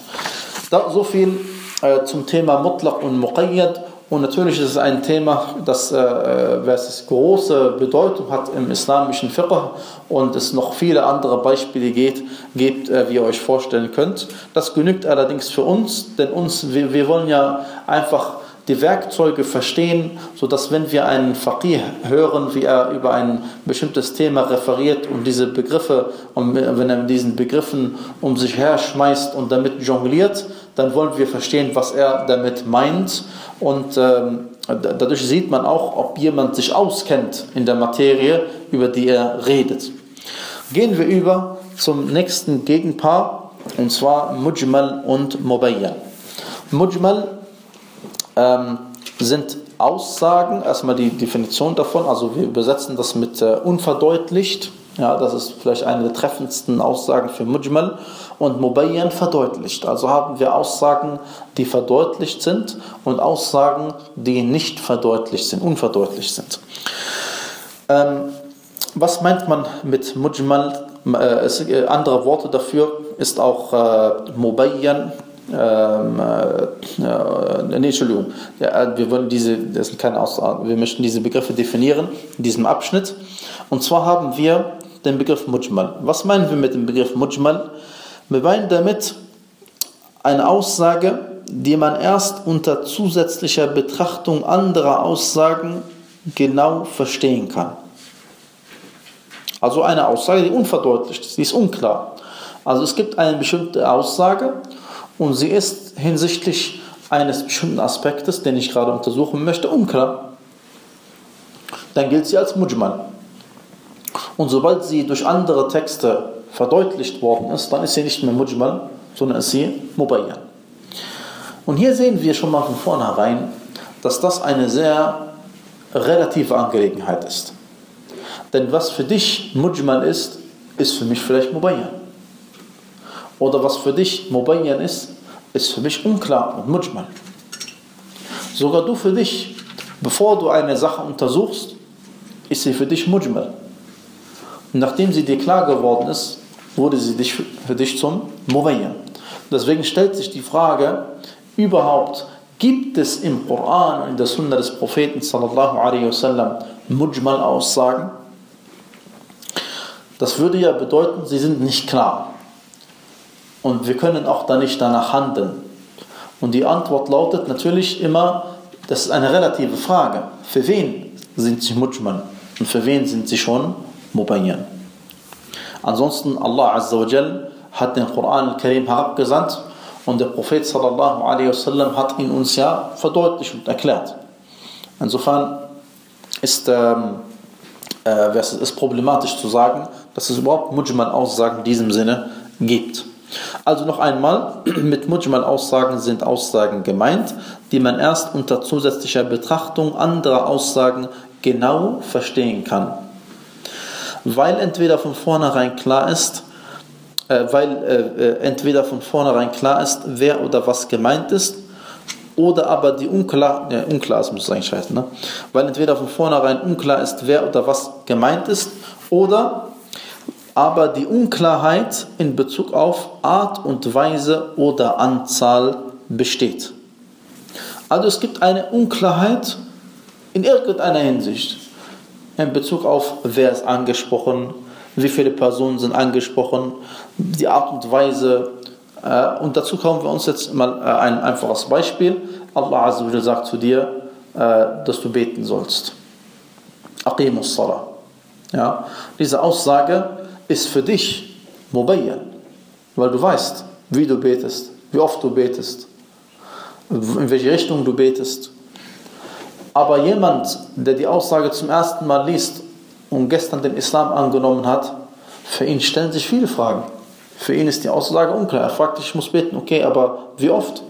Da, so viel äh, zum Thema Mutlaq und Muqayyad Und natürlich ist es ein Thema, das äh, große Bedeutung hat im islamischen Fiqh und es noch viele andere Beispiele geht, gibt, äh, wie ihr euch vorstellen könnt. Das genügt allerdings für uns, denn uns, wir, wir wollen ja einfach die Werkzeuge verstehen, sodass wenn wir einen Faqih hören, wie er über ein bestimmtes Thema referiert und diese Begriffe, und wenn er mit diesen Begriffen um sich her schmeißt und damit jongliert, dann wollen wir verstehen, was er damit meint. Und ähm, dadurch sieht man auch, ob jemand sich auskennt in der Materie, über die er redet. Gehen wir über zum nächsten Gegenpaar, und zwar Mujmal und Mubayyan. Mujmal ähm, sind Aussagen, erstmal die Definition davon, also wir übersetzen das mit äh, unverdeutlicht, ja, das ist vielleicht eine der treffendsten Aussagen für Mujmal und Mubayyan verdeutlicht. Also haben wir Aussagen, die verdeutlicht sind und Aussagen, die nicht verdeutlicht sind, unverdeutlicht sind. Ähm, was meint man mit Mujmal? Äh, äh, andere Worte dafür ist auch äh, Mubayyan ähm, äh, nee, Entschuldigung, ja, äh, wir wollen diese, das sind keine Aussagen, wir möchten diese Begriffe definieren in diesem Abschnitt. Und zwar haben wir den Begriff Mujmal. Was meinen wir mit dem Begriff Mujmal? Wir meinen damit eine Aussage, die man erst unter zusätzlicher Betrachtung anderer Aussagen genau verstehen kann. Also eine Aussage, die unverdeutlicht ist, die ist unklar. Also es gibt eine bestimmte Aussage und sie ist hinsichtlich eines bestimmten Aspektes, den ich gerade untersuchen möchte, unklar. Dann gilt sie als Mujmal. Und sobald sie durch andere Texte verdeutlicht worden ist, dann ist sie nicht mehr Mujmal, sondern ist sie Mubayyan. Und hier sehen wir schon mal von vornherein, dass das eine sehr relative Angelegenheit ist. Denn was für dich Mujmal ist, ist für mich vielleicht Mubayyan. Oder was für dich Mubayyan ist, ist für mich unklar und Mujmal. Sogar du für dich, bevor du eine Sache untersuchst, ist sie für dich Mujmal. Und nachdem sie dir klar geworden ist, wurde sie für dich zum Mubayyan. Deswegen stellt sich die Frage, überhaupt gibt es im Koran und in der Sunna des Propheten sallallahu alaihi wasallam Mujmal Aussagen? Das würde ja bedeuten, sie sind nicht klar. Und wir können auch da nicht danach handeln. Und die Antwort lautet natürlich immer, das ist eine relative Frage. Für wen sind sie Mujman? Und für wen sind sie schon Mubayyan? Ansonsten, Allah Azza wa Jal hat den Koran al-Karim herabgesandt und der Prophet sallallahu alaihi wasallam hat ihn uns ja verdeutlicht und erklärt. Insofern ist, ähm, äh, problematisch zu sagen, dass es überhaupt Mujmal-Aussagen in diesem Sinne gibt. Also noch einmal, <clears throat> mit Mujmal-Aussagen sind Aussagen gemeint, die man erst unter zusätzlicher Betrachtung anderer Aussagen genau verstehen kann. Weil entweder von vornherein klar ist, äh, weil äh, äh entweder von vornherein klar ist, wer oder was gemeint ist, oder aber die unklar, ja, unklar ist, muss es eigentlich heißen, ne? weil entweder von vornherein unklar ist, wer oder was gemeint ist, oder aber die Unklarheit in Bezug auf Art und Weise oder Anzahl besteht. Also es gibt eine Unklarheit in irgendeiner Hinsicht in Bezug auf wer ist angesprochen, wie viele Personen sind angesprochen, die Art und Weise. Äh, und dazu kommen wir uns jetzt mal äh, ein einfaches Beispiel. Allah Azza sagt zu dir, äh, dass du beten sollst. Aqimus Salah. Ja, diese Aussage ist für dich Mubayyan, weil du weißt, wie du betest, wie oft du betest, in welche Richtung du betest. Aber jemand, der die Aussage zum ersten Mal liest und gestern den Islam angenommen hat, für ihn stellen sich viele Fragen. Für ihn ist die Aussage unklar. Er fragt sich, ich muss beten, okay, aber wie oft?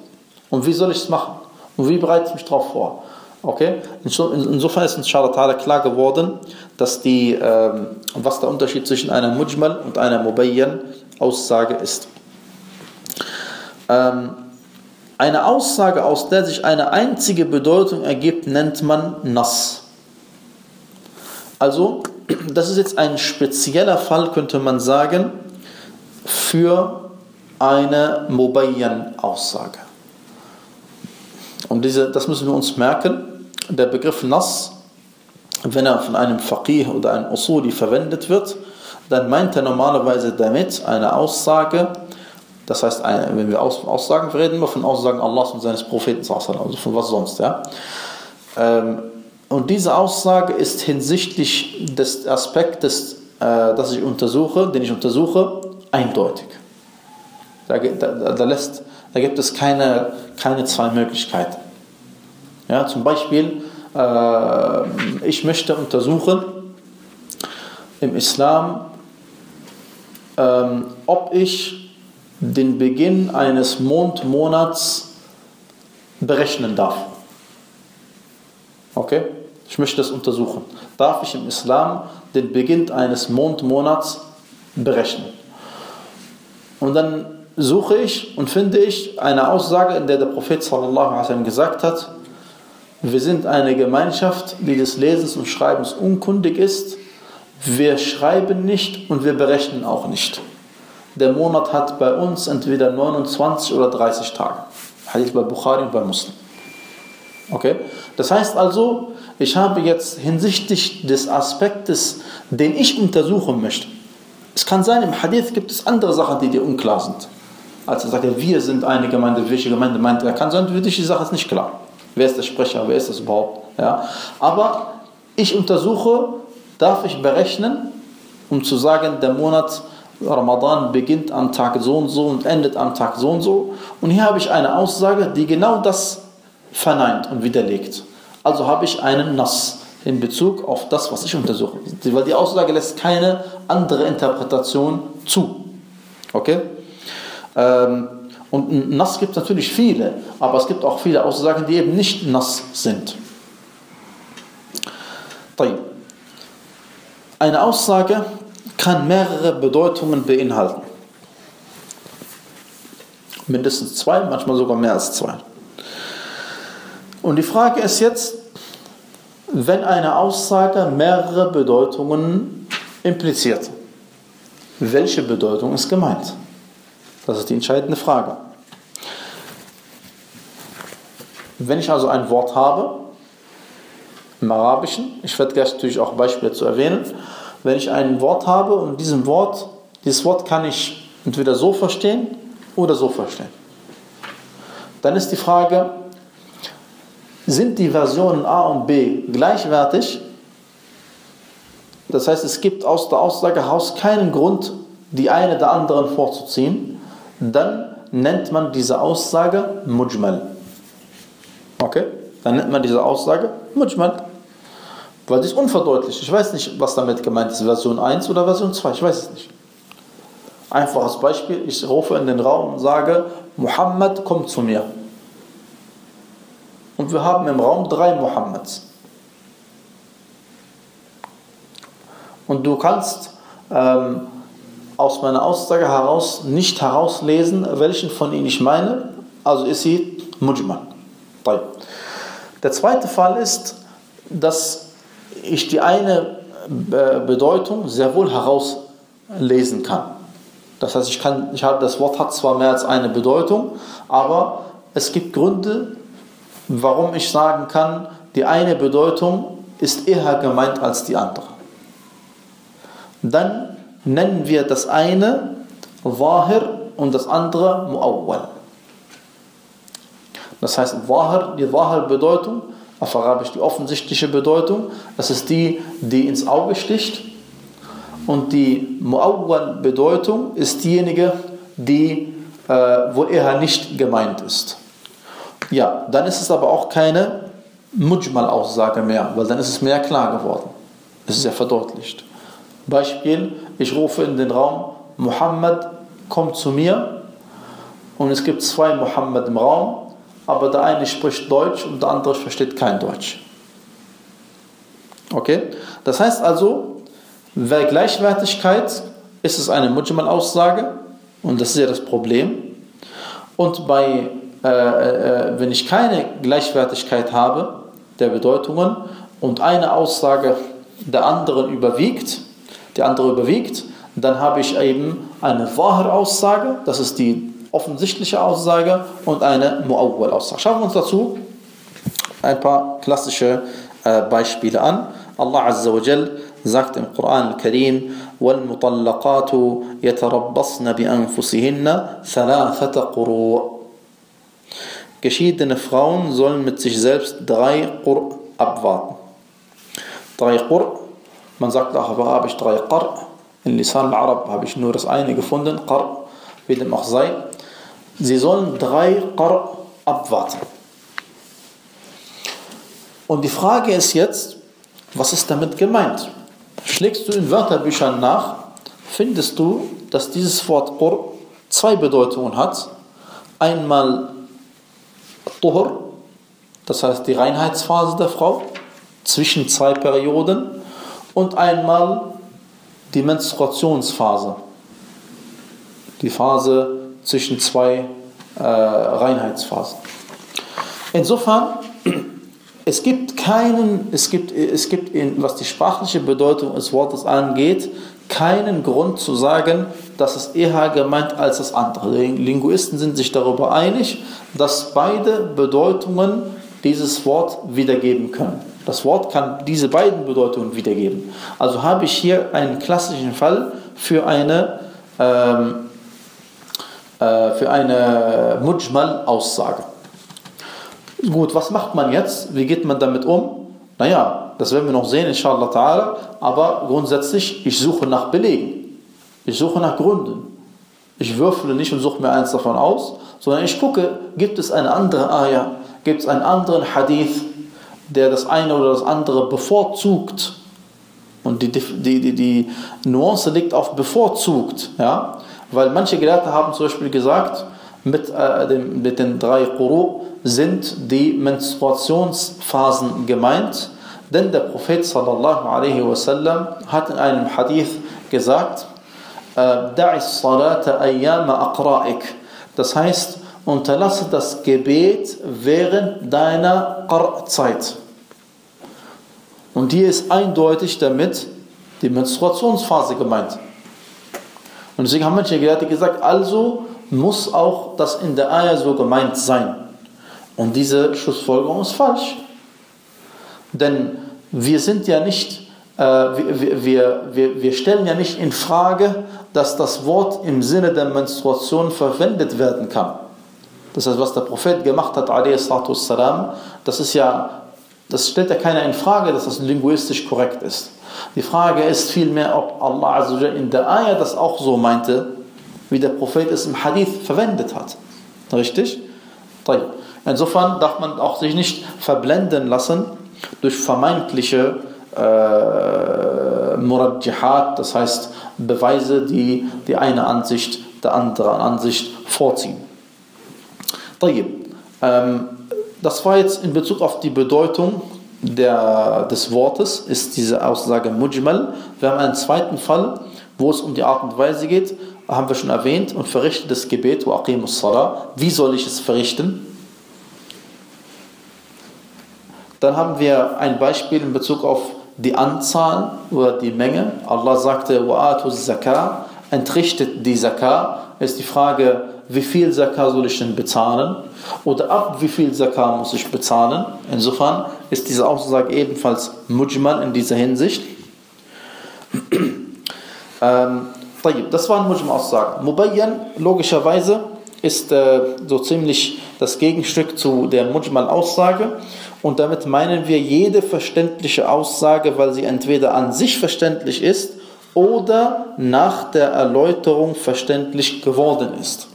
Und wie soll ich es machen? Und wie bereite ich mich darauf vor? Okay? Insofern ist inshallah klar geworden, dass die, ähm, was der Unterschied zwischen einer Mujmal und einer Mubayyan Aussage ist. Ähm, eine Aussage, aus der sich eine einzige Bedeutung ergibt, nennt man Nass. Also, das ist jetzt ein spezieller Fall, könnte man sagen, für eine Mubayyan-Aussage. Und diese, das müssen wir uns merken. Der Begriff Nass, wenn er von einem Faqih oder einem Usuli verwendet wird, dann meint er normalerweise damit eine Aussage, das heißt, wenn wir Aussagen reden, wir von Aussagen Allahs und seines Propheten, also von was sonst. Ja? Ähm, und diese Aussage ist hinsichtlich des Aspektes, äh, das ich untersuche, den ich untersuche, eindeutig. Da, da, da, lässt, da gibt es keine, keine zwei Möglichkeiten. Ja, zum Beispiel, äh, ich möchte untersuchen im Islam, ähm, ob ich den Beginn eines Mondmonats berechnen darf. Okay? Ich möchte das untersuchen. Darf ich im Islam den Beginn eines Mondmonats berechnen? Und dann suche ich und finde ich eine Aussage, in der der Prophet sallallahu alaihi wasallam gesagt hat, wir sind eine Gemeinschaft, die des Lesens und Schreibens unkundig ist. Wir schreiben nicht und wir berechnen auch nicht. Der Monat hat bei uns entweder 29 oder 30 Tage. Hadith bei Bukhari und bei Muslim. Okay? Das heißt also, ich habe jetzt hinsichtlich des Aspektes, den ich untersuchen möchte, es kann sein, im Hadith gibt es andere Sachen, die dir unklar sind. Als er sagt, wir sind eine Gemeinde, welche Gemeinde meint er, kann sein, für dich die Sache ist nicht klar. Wer ist der Sprecher, wer ist das überhaupt? Ja? Aber ich untersuche, darf ich berechnen, um zu sagen, der Monat Ramadan beginnt am Tag so und so und endet am Tag so und so. Und hier habe ich eine Aussage, die genau das verneint und widerlegt. Also habe ich einen Nass in Bezug auf das, was ich untersuche. Weil die Aussage lässt keine andere Interpretation zu. Okay? Ähm, und Nass gibt es natürlich viele, aber es gibt auch viele Aussagen, die eben nicht nass sind. Eine Aussage kann mehrere Bedeutungen beinhalten. Mindestens zwei, manchmal sogar mehr als zwei. Und die Frage ist jetzt, wenn eine Aussage mehrere Bedeutungen impliziert, welche Bedeutung ist gemeint? Das ist die entscheidende Frage. Wenn ich also ein Wort habe, im Arabischen, ich werde gleich natürlich auch Beispiele zu erwähnen, wenn ich ein Wort habe und diesem Wort, dieses Wort kann ich entweder so verstehen oder so verstehen. Dann ist die Frage, sind die Versionen A und B gleichwertig? Das heißt, es gibt aus der Aussage heraus keinen Grund, die eine der anderen vorzuziehen dann nennt man diese Aussage Mujmal. Okay? Dann nennt man diese Aussage Mujmal. Weil die ist unverdeutlicht. Ich weiß nicht, was damit gemeint ist. Version 1 oder Version 2. Ich weiß es nicht. Einfaches Beispiel. Ich rufe in den Raum und sage, Muhammad, komm zu mir. Und wir haben im Raum drei Muhammads. Und du kannst ähm, aus meiner Aussage heraus nicht herauslesen, welchen von ihnen ich meine. Also ist sie Mujmal. Der zweite Fall ist, dass ich die eine äh, Bedeutung sehr wohl herauslesen kann. Das heißt, ich, kann, ich habe, das Wort hat zwar mehr als eine Bedeutung, aber es gibt Gründe, warum ich sagen kann, die eine Bedeutung ist eher gemeint als die andere. Dann nennen wir das eine Wahir und das andere Muawwal. Das heißt, Wahir, die Wahir-Bedeutung, auf Arabisch die offensichtliche Bedeutung, das ist die, die ins Auge sticht. Und die Muawwal-Bedeutung ist diejenige, die äh, wohl eher nicht gemeint ist. Ja, dann ist es aber auch keine Mujmal-Aussage mehr, weil dann ist es mehr klar geworden. Es ist ja verdeutlicht. Beispiel, ich rufe in den Raum, Muhammad, komm zu mir. Und es gibt zwei Muhammad im Raum, aber der eine spricht Deutsch und der andere versteht kein Deutsch. Okay? Das heißt also, bei Gleichwertigkeit ist es eine Mujmal-Aussage und das ist ja das Problem. Und bei, äh, äh, wenn ich keine Gleichwertigkeit habe der Bedeutungen und eine Aussage der anderen überwiegt, die andere überwiegt, dann habe ich eben eine wahre Aussage, das ist die offensichtliche Aussage, und eine Muawwal-Aussage. Schauen wir uns dazu ein paar klassische äh, Beispiele an. Allah Azza wa Jal sagt im Koran al-Karim, وَالْمُطَلَّقَاتُ يَتَرَبَّصْنَ بِأَنفُسِهِنَّ ثَلَاثَةَ قُرُوء Geschiedene Frauen sollen mit sich selbst drei Qur abwarten. Drei Qur, man sagt auch auf Arabisch drei Qar, in Lisan al-Arab habe ich nur das eine gefunden, Qar, wie dem auch sei. Sie sollen drei Qar abwarten. Und die Frage ist jetzt, was ist damit gemeint? Schlägst du in Wörterbüchern nach, findest du, dass dieses Wort Qur zwei Bedeutungen hat. Einmal Tuhur, das heißt die Reinheitsphase der Frau, zwischen zwei Perioden, und einmal die Menstruationsphase, die Phase zwischen zwei äh, Reinheitsphasen. Insofern <clears throat> es gibt keinen, es gibt, es gibt in, was die sprachliche Bedeutung des Wortes angeht, keinen Grund zu sagen, dass es eher gemeint als das andere. Linguisten sind sich darüber einig, dass beide Bedeutungen dieses Wort wiedergeben können. Das Wort kann diese beiden Bedeutungen wiedergeben. Also habe ich hier einen klassischen Fall für eine, ähm, äh, für eine Mujmal-Aussage. Gut, was macht man jetzt? Wie geht man damit um? Naja, das werden wir noch sehen, inshallah ta'ala. Aber grundsätzlich, ich suche nach Belegen. Ich suche nach Gründen. Ich würfle nicht und suche mir eins davon aus, sondern ich gucke, gibt es eine andere Ayah, gibt es einen anderen Hadith, der das eine oder das andere bevorzugt. Und die, die, die, die Nuance liegt auf bevorzugt. Ja? Weil manche Gelehrte haben zum Beispiel gesagt, mit, äh, dem, mit den drei Quru sind die Menstruationsphasen gemeint, denn der Prophet sallallahu hat in einem Hadith gesagt, äh, das heißt, unterlasse das Gebet während deiner Qar-Zeit. Und hier ist eindeutig damit die Menstruationsphase gemeint. Und deswegen haben manche Gelehrte gesagt, also muss auch das in der Eier so gemeint sein. Und diese Schlussfolgerung ist falsch. Denn wir sind ja nicht, äh, wir, wir, wir, stellen ja nicht in Frage, dass das Wort im Sinne der Menstruation verwendet werden kann. Das heißt, was der Prophet gemacht hat, salam, das ist ja, das stellt ja keiner in Frage, dass das linguistisch korrekt ist. Die Frage ist vielmehr, ob Allah in der Ayah das auch so meinte, wie der Prophet es im Hadith verwendet hat. Richtig? Insofern darf man auch sich nicht verblenden lassen durch vermeintliche äh, Murajjihat, das heißt Beweise, die die eine Ansicht der anderen Ansicht vorziehen. Ähm, das war jetzt in Bezug auf die Bedeutung der, des Wortes, ist diese Aussage Mujmal. Wir haben einen zweiten Fall, wo es um die Art und Weise geht, haben wir schon erwähnt, und verrichte das Gebet, Wie soll ich es verrichten? Dann haben wir ein Beispiel in Bezug auf die Anzahl oder die Menge. Allah sagte, Wa'atu Zakah, entrichtet die Zakah. Ist die Frage, wie viel Zakah soll ich denn bezahlen? Oder ab wie viel Zakah muss ich bezahlen? Insofern ist diese Aussage ebenfalls Mujmal in dieser Hinsicht. <clears throat> ähm, das waren Mujmal-Aussagen. Mubayyan, logischerweise, ist äh, so ziemlich das Gegenstück zu der Mujmal-Aussage. Und damit meinen wir jede verständliche Aussage, weil sie entweder an sich verständlich ist oder nach der Erläuterung verständlich geworden ist.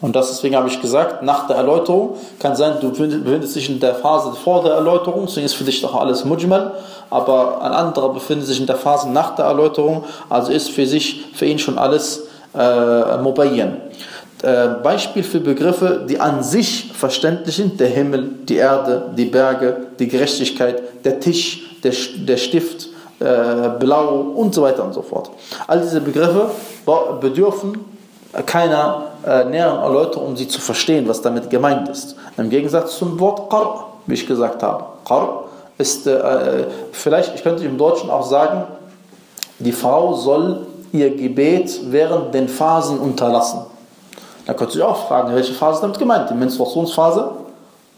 Und das deswegen habe ich gesagt, nach der Erläuterung kann sein, du befindest dich in der Phase vor der Erläuterung, deswegen ist für dich doch alles Mujmal, aber ein anderer befindet sich in der Phase nach der Erläuterung, also ist für sich, für ihn schon alles äh, Mubayyan. Äh, Beispiel für Begriffe, die an sich verständlich sind, der Himmel, die Erde, die Berge, die Gerechtigkeit, der Tisch, der, der Stift, äh, Blau und so weiter und so fort. All diese Begriffe bedürfen keiner äh, näheren Erläuterung, um sie zu verstehen, was damit gemeint ist. Im Gegensatz zum Wort Qar, wie ich gesagt habe. Qar ist, äh, vielleicht, ich könnte im Deutschen auch sagen, die Frau soll ihr Gebet während den Phasen unterlassen. Da könntest du dich auch fragen, welche Phase ist damit gemeint? Die Menstruationsphase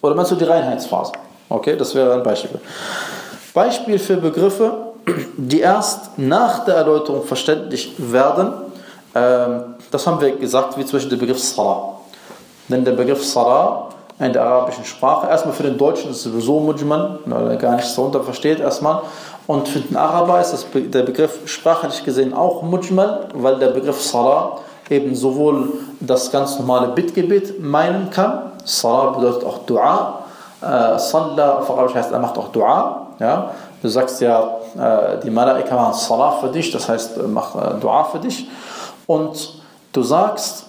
oder meinst du die Reinheitsphase? Okay, das wäre ein Beispiel. Beispiel für Begriffe, die erst nach der Erläuterung verständlich werden. Ähm, das haben wir gesagt, wie Beispiel der Begriff Salah. Denn der Begriff Salah in der arabischen Sprache, erstmal für den Deutschen ist es sowieso Mujman, weil er gar nichts darunter versteht erstmal. Und für den Araber ist das, der Begriff sprachlich gesehen auch Mujmal, weil der Begriff Salah eben sowohl das ganz normale Bittgebet meinen kann. Salah bedeutet auch Dua. Äh, Salah auf Arabisch heißt, er macht auch Dua. Ja? Du sagst ja, äh, die Malaika machen Salah für dich, das heißt, mach äh, Dua für dich. Und du sagst,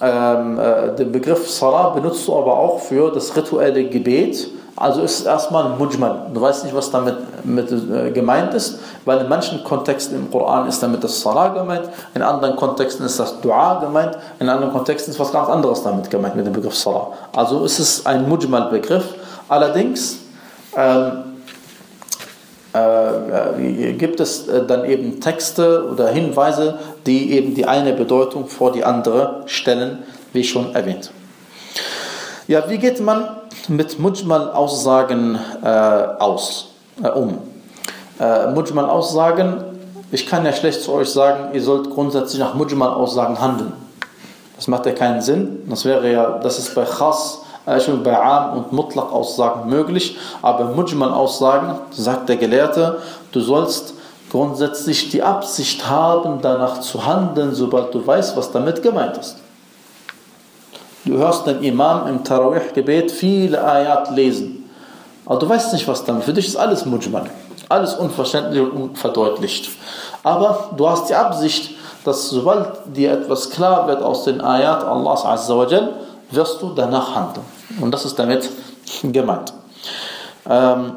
ähm, äh, den Begriff Salah benutzt du aber auch für das rituelle Gebet also ist es erstmal ein Mujmal. Du weißt nicht, was damit mit, äh, gemeint ist, weil in manchen Kontexten im Koran ist damit das Salah gemeint, in anderen Kontexten ist das Dua gemeint, in anderen Kontexten ist was ganz anderes damit gemeint mit dem Begriff Salah. Also ist es ein Mujmal-Begriff. Allerdings ähm, äh, gibt es äh, dann eben Texte oder Hinweise, die eben die eine Bedeutung vor die andere stellen, wie schon erwähnt. Ja, wie geht man mit Mujmal-Aussagen äh, aus, äh, um? Äh, Mujmal-Aussagen, ich kann ja schlecht zu euch sagen, ihr sollt grundsätzlich nach Mujmal-Aussagen handeln. Das macht ja keinen Sinn. Das wäre ja, das ist bei Khas, äh, bei Am und Mutlaq-Aussagen möglich, aber Mujmal-Aussagen, sagt der Gelehrte, du sollst grundsätzlich die Absicht haben, danach zu handeln, sobald du weißt, was damit gemeint ist. Du hörst den Imam im Tarawih-Gebet viele Ayat lesen. Aber du weißt nicht, was damit. Für dich ist alles Mujmal. Alles unverständlich und unverdeutlicht. Aber du hast die Absicht, dass sobald dir etwas klar wird aus den Ayat Allahs Azza wa Jal, wirst du danach handeln. Und das ist damit <laughs> gemeint. Ähm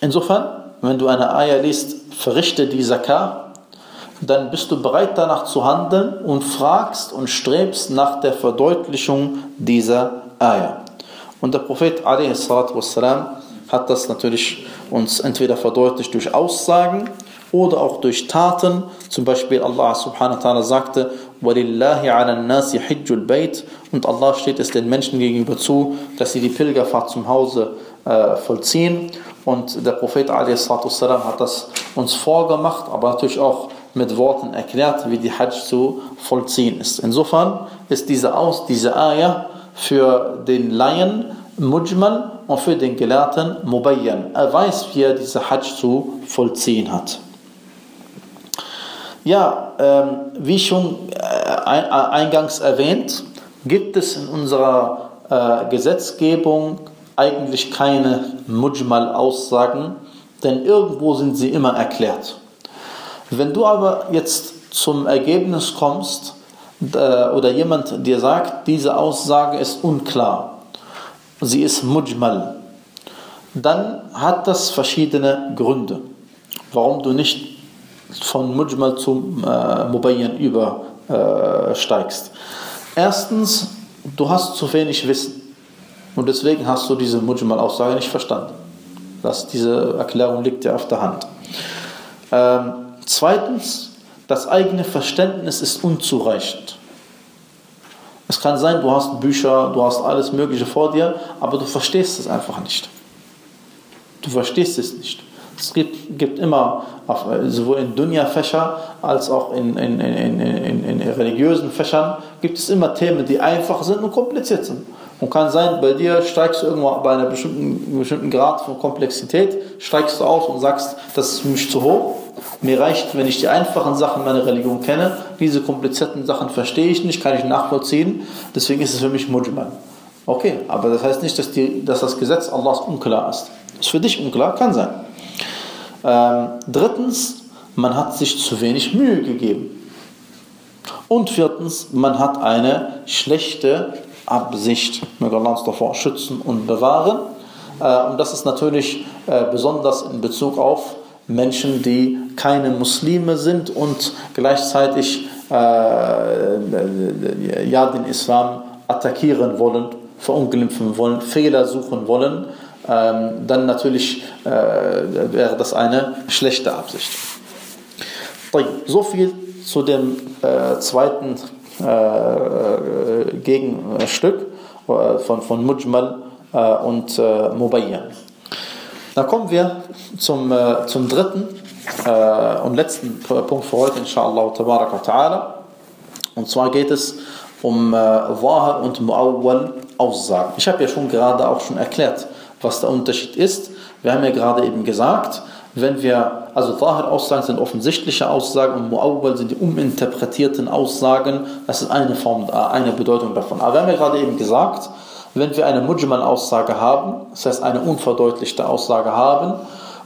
Insofern, wenn du eine Ayah liest, verrichte die Zakah, dann bist du bereit danach zu handeln und fragst und strebst nach der Verdeutlichung dieser Ayah. Und der Prophet والسلام, hat das natürlich uns entweder verdeutlicht durch Aussagen oder auch durch Taten. Zum Beispiel Allah subhanahu wa ta'ala sagte, وَلِلَّهِ عَلَى النَّاسِ حِجُّ الْبَيْتِ Und Allah steht es den Menschen gegenüber zu, dass sie die Pilgerfahrt zum Hause äh, vollziehen. Und der Prophet والسلام, hat das uns vorgemacht, aber natürlich auch mit Worten erklärt, wie die Hajj zu vollziehen ist. Insofern ist diese, Aus, diese Ayah für den Laien Mujmal und für den Gelehrten Mubayyan. Er weiß, wie er diese Hajj zu vollziehen hat. Ja, ähm, wie schon äh, eingangs erwähnt, gibt es in unserer äh, Gesetzgebung eigentlich keine Mujmal-Aussagen, denn irgendwo sind sie immer erklärt. Wenn du aber jetzt zum Ergebnis kommst äh, oder jemand dir sagt, diese Aussage ist unklar, sie ist mujmal, dann hat das verschiedene Gründe, warum du nicht von mujmal zum äh, mubayyan übersteigst. Erstens, du hast zu wenig Wissen und deswegen hast du diese mujmal-Aussage nicht verstanden. Das, diese Erklärung liegt dir auf der Hand. Ähm, Zweitens, das eigene Verständnis ist unzureichend. Es kann sein, du hast Bücher, du hast alles Mögliche vor dir, aber du verstehst es einfach nicht. Du verstehst es nicht. Es gibt, gibt immer, sowohl in Dunya-Fächer als auch in, in, in, in, religiösen Fächern, gibt es immer Themen, die einfach sind und kompliziert sind. Und kann sein, bei dir steigst du irgendwo bei einem bestimmten, bestimmten Grad von Komplexität, steigst du aus und sagst, das ist für mich zu hoch. Mir reicht, wenn ich die einfachen Sachen meiner Religion kenne, diese komplizierten Sachen verstehe ich nicht, kann ich nachvollziehen, deswegen ist es für mich Mujmal. Okay, aber das heißt nicht, dass, die, dass das Gesetz Allahs unklar ist. Ist für dich unklar? Kann sein. Ähm, drittens, man hat sich zu wenig Mühe gegeben. Und viertens, man hat eine schlechte Absicht. Möge Allah uns davor schützen und bewahren. Äh, und das ist natürlich äh, besonders in Bezug auf Menschen, die keine Muslime sind und gleichzeitig äh, ja, den Islam attackieren wollen, verunglimpfen wollen, Fehler suchen wollen, dann natürlich äh, wäre das eine schlechte Absicht. So viel zu dem äh, zweiten äh, Gegenstück. von, von Mujmal und Mubayyan. Dann kommen wir zum, zum dritten und letzten Punkt für heute, inshallah ta'ala. Und zwar geht es um Wahar und Muawwal Aussagen. Ich habe ja schon gerade auch schon erklärt, was der Unterschied ist. Wir haben ja gerade eben gesagt, wenn wir, also Zahir-Aussagen sind offensichtliche Aussagen und Muawwal sind die uminterpretierten Aussagen, das ist eine Form, äh, eine Bedeutung davon. Aber wir haben ja gerade eben gesagt, wenn wir eine Mujmal-Aussage haben, das heißt eine unverdeutlichte Aussage haben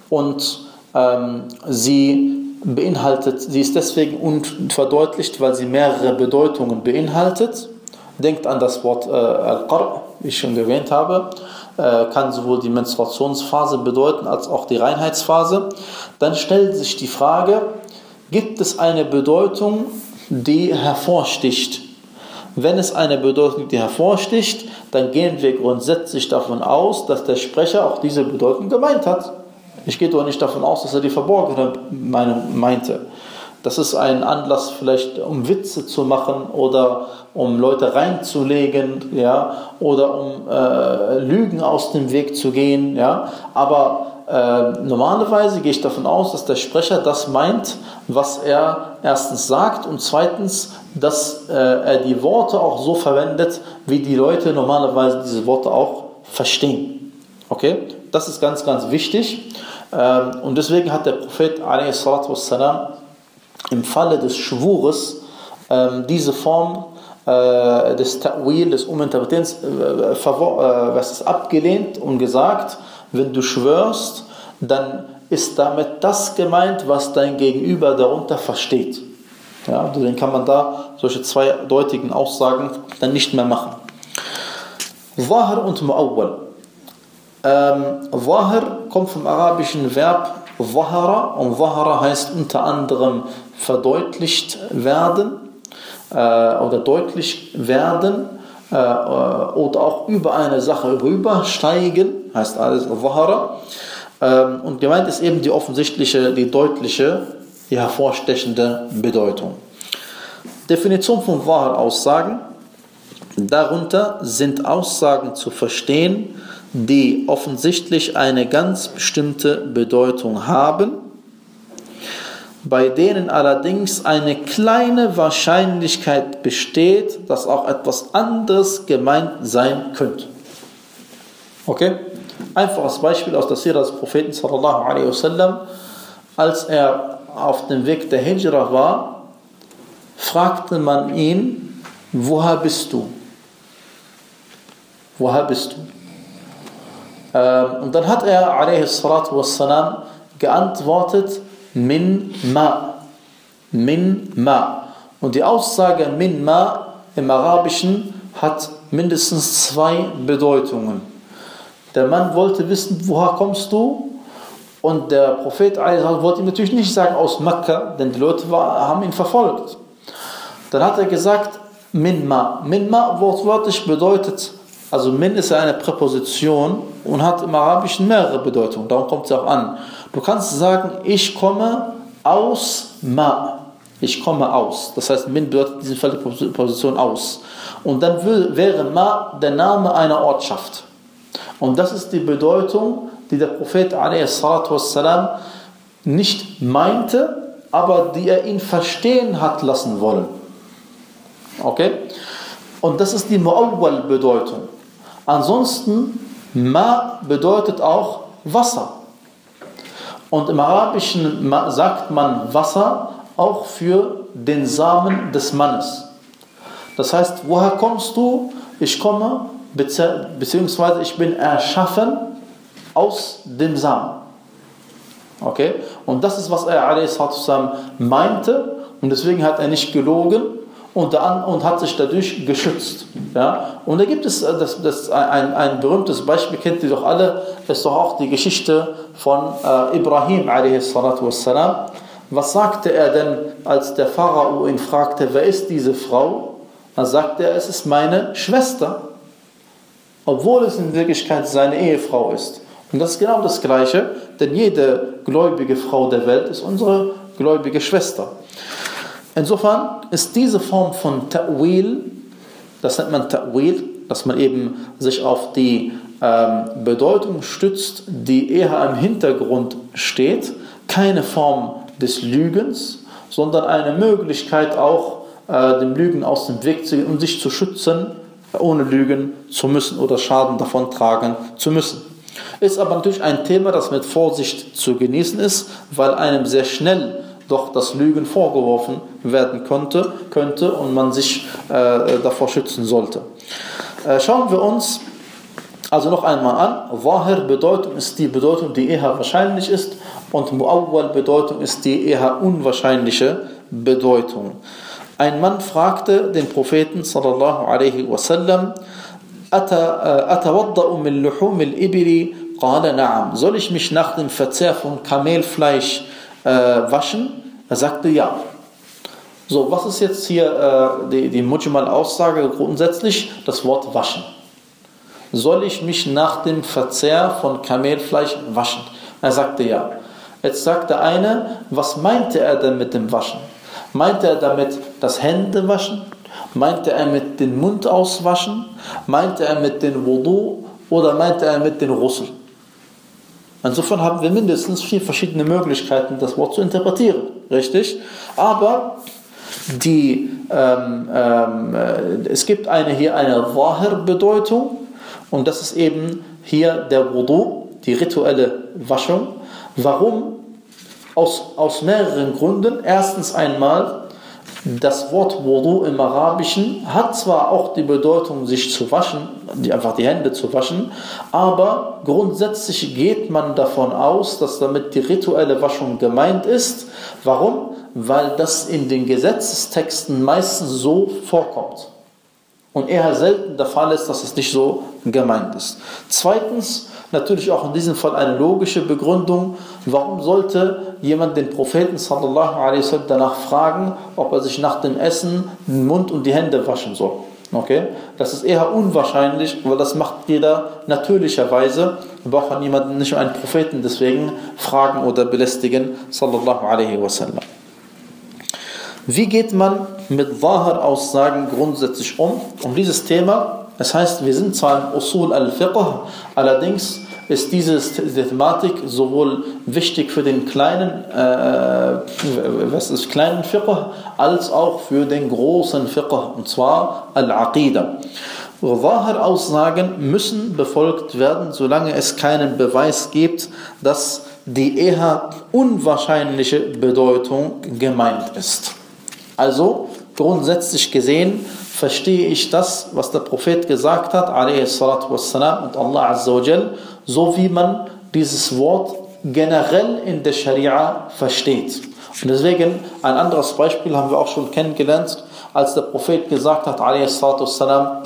und ähm, sie beinhaltet, sie ist deswegen unverdeutlicht, weil sie mehrere Bedeutungen beinhaltet. Denkt an das Wort äh, Al-Qar, wie ich schon erwähnt habe. Äh, kann sowohl die Menstruationsphase bedeuten als auch die Reinheitsphase, dann stellt sich die Frage, gibt es eine Bedeutung, die hervorsticht? Wenn es eine Bedeutung, die hervorsticht, dann gehen wir grundsätzlich davon aus, dass der Sprecher auch diese Bedeutung gemeint hat. Ich gehe doch nicht davon aus, dass er die verborgene Meinung meinte. Das ist ein Anlass vielleicht, um Witze zu machen oder um Leute reinzulegen, ja, oder um äh, Lügen aus dem Weg zu gehen, ja. Aber äh, normalerweise gehe ich davon aus, dass der Sprecher das meint, was er erstens sagt und zweitens, dass äh, er die Worte auch so verwendet, wie die Leute normalerweise diese Worte auch verstehen. Okay? Das ist ganz, ganz wichtig. Ähm, und deswegen hat der Prophet a.s im Falle des Schwures ähm, diese Form äh, des Ta'wil, des Uminterpretierens, äh, äh, was ist abgelehnt und gesagt, wenn du schwörst, dann ist damit das gemeint, was dein Gegenüber darunter versteht. Ja, dann kann man da solche zweideutigen Aussagen dann nicht mehr machen. Zahir und Mu'awwal. Ähm, Zahir kommt vom arabischen Verb Zahara und Zahara heißt unter anderem verdeutlicht werden äh, oder deutlich werden äh, oder auch über eine Sache rübersteigen, heißt alles Zahara. Ähm, und gemeint ist eben die offensichtliche, die deutliche, die hervorstechende Bedeutung. Definition von Zahar-Aussagen. Darunter sind Aussagen zu verstehen, die offensichtlich eine ganz bestimmte Bedeutung haben, bei denen allerdings eine kleine Wahrscheinlichkeit besteht, dass auch etwas anderes gemeint sein könnte. Okay? Einfaches Beispiel aus der Sira des Propheten sallallahu alaihi wasallam, als er auf dem Weg der Hijra war, fragte man ihn, woher bist du? Woher bist du? Ähm, und dann hat er wassalam, geantwortet, min ma. Min ma. Und die Aussage min ma im Arabischen hat mindestens zwei Bedeutungen. Der Mann wollte wissen, woher kommst du? Und der Prophet wollte ihm natürlich nicht sagen aus Mekka, denn die Leute haben ihn verfolgt. Dann hat er gesagt, min ma. Min ma wortwörtlich bedeutet also min ist eine Präposition und hat im Arabischen mehrere Bedeutungen. Darum kommt es auch an. Du kannst sagen, ich komme aus ma. Ich komme aus. Das heißt, min bedeutet in diesem Fall die Präposition aus. Und dann wäre ma der Name einer Ortschaft. Und das ist die Bedeutung, die der Prophet والسلام, nicht meinte, aber die er ihn verstehen hat lassen wollen. Okay? Und das ist die Mu'awwal-Bedeutung. Ansonsten, Ma bedeutet auch Wasser. Und im Arabischen sagt man Wasser auch für den Samen des Mannes. Das heißt, woher kommst du? Ich komme, beziehungsweise ich bin erschaffen aus dem Samen. Okay? Und das ist, was er meinte. Und deswegen hat er nicht gelogen, und, und hat sich dadurch geschützt. Ja? Und da gibt es äh, das, das ein, ein berühmtes Beispiel, kennt ihr doch alle, ist doch auch die Geschichte von äh, Ibrahim wassalam. Was sagte er denn, als der Pharao ihn fragte, wer ist diese Frau? Dann sagte er, es ist meine Schwester, obwohl es in Wirklichkeit seine Ehefrau ist. Und das ist genau das Gleiche, denn jede gläubige Frau der Welt ist unsere gläubige Schwester. Insofern ist diese Form von Ta'wil, das nennt man Ta'wil, dass man eben sich auf die ähm, Bedeutung stützt, die eher im Hintergrund steht, keine Form des Lügens, sondern eine Möglichkeit auch, äh, dem Lügen aus dem Weg zu gehen, um sich zu schützen, ohne lügen zu müssen oder Schaden davon tragen zu müssen. Ist aber natürlich ein Thema, das mit Vorsicht zu genießen ist, weil einem sehr schnell doch das Lügen vorgeworfen werden konnte, könnte und man sich äh, davor schützen sollte. Äh, schauen wir uns also noch einmal an. Wahir Bedeutung ist die Bedeutung, die eher wahrscheinlich ist und Muawwal Bedeutung ist die eher unwahrscheinliche Bedeutung. Ein Mann fragte den Propheten sallallahu alaihi wasallam, أتوضأ من لحوم الإبل قال نعم soll ich mich nach dem Verzehr von Kamelfleisch äh, waschen er sagte ja. So, was ist jetzt hier äh, die, die Mujmal-Aussage grundsätzlich? Das Wort waschen. Soll ich mich nach dem Verzehr von Kamelfleisch waschen? Er sagte ja. Jetzt sagt der eine, was meinte er denn mit dem Waschen? Meinte er damit das Hände waschen? Meinte er mit dem Mund auswaschen? Meinte er mit dem Wudu? Oder meinte er mit dem Russel? Insofern haben wir mindestens vier verschiedene Möglichkeiten, das Wort zu interpretieren. Richtig? Aber die, ähm, ähm, äh, es gibt eine, hier eine Wahir-Bedeutung und das ist eben hier der Wudu, die rituelle Waschung. Warum? Aus, aus mehreren Gründen. Erstens einmal, das Wort Wudu im Arabischen hat zwar auch die Bedeutung, sich zu waschen, einfach die Hände zu waschen, aber grundsätzlich geht man davon aus, dass damit die rituelle Waschung gemeint ist. Warum? Weil das in den Gesetzestexten meistens so vorkommt. Und eher selten der Fall ist, dass es nicht so gemeint ist. Zweitens, natürlich auch in diesem Fall eine logische Begründung. Warum sollte jemand den Propheten sallallahu alaihi wasallam danach fragen, ob er sich nach dem Essen den Mund und die Hände waschen soll? Okay? Das ist eher unwahrscheinlich, weil das macht jeder natürlicherweise. Wir brauchen niemanden, nicht einen Propheten deswegen fragen oder belästigen, sallallahu alaihi wasallam. Wie geht man mit Zahar-Aussagen grundsätzlich um? Um dieses Thema das heißt, wir sind zwar im Usul al-Fiqh, allerdings ist diese Thematik sowohl wichtig für den kleinen, äh, was ist kleinen Fiqh, als auch für den großen Fiqh, und zwar al-Aqidah. Zahir-Aussagen müssen befolgt werden, solange es keinen Beweis gibt, dass die eher unwahrscheinliche Bedeutung gemeint ist. Also grundsätzlich gesehen verstehe ich das, was der Prophet gesagt hat, wassalam, und Allah Azza wa Jal, so wie man dieses Wort generell in der Scharia versteht. Und deswegen, ein anderes Beispiel haben wir auch schon kennengelernt, als der Prophet gesagt hat, wassalam,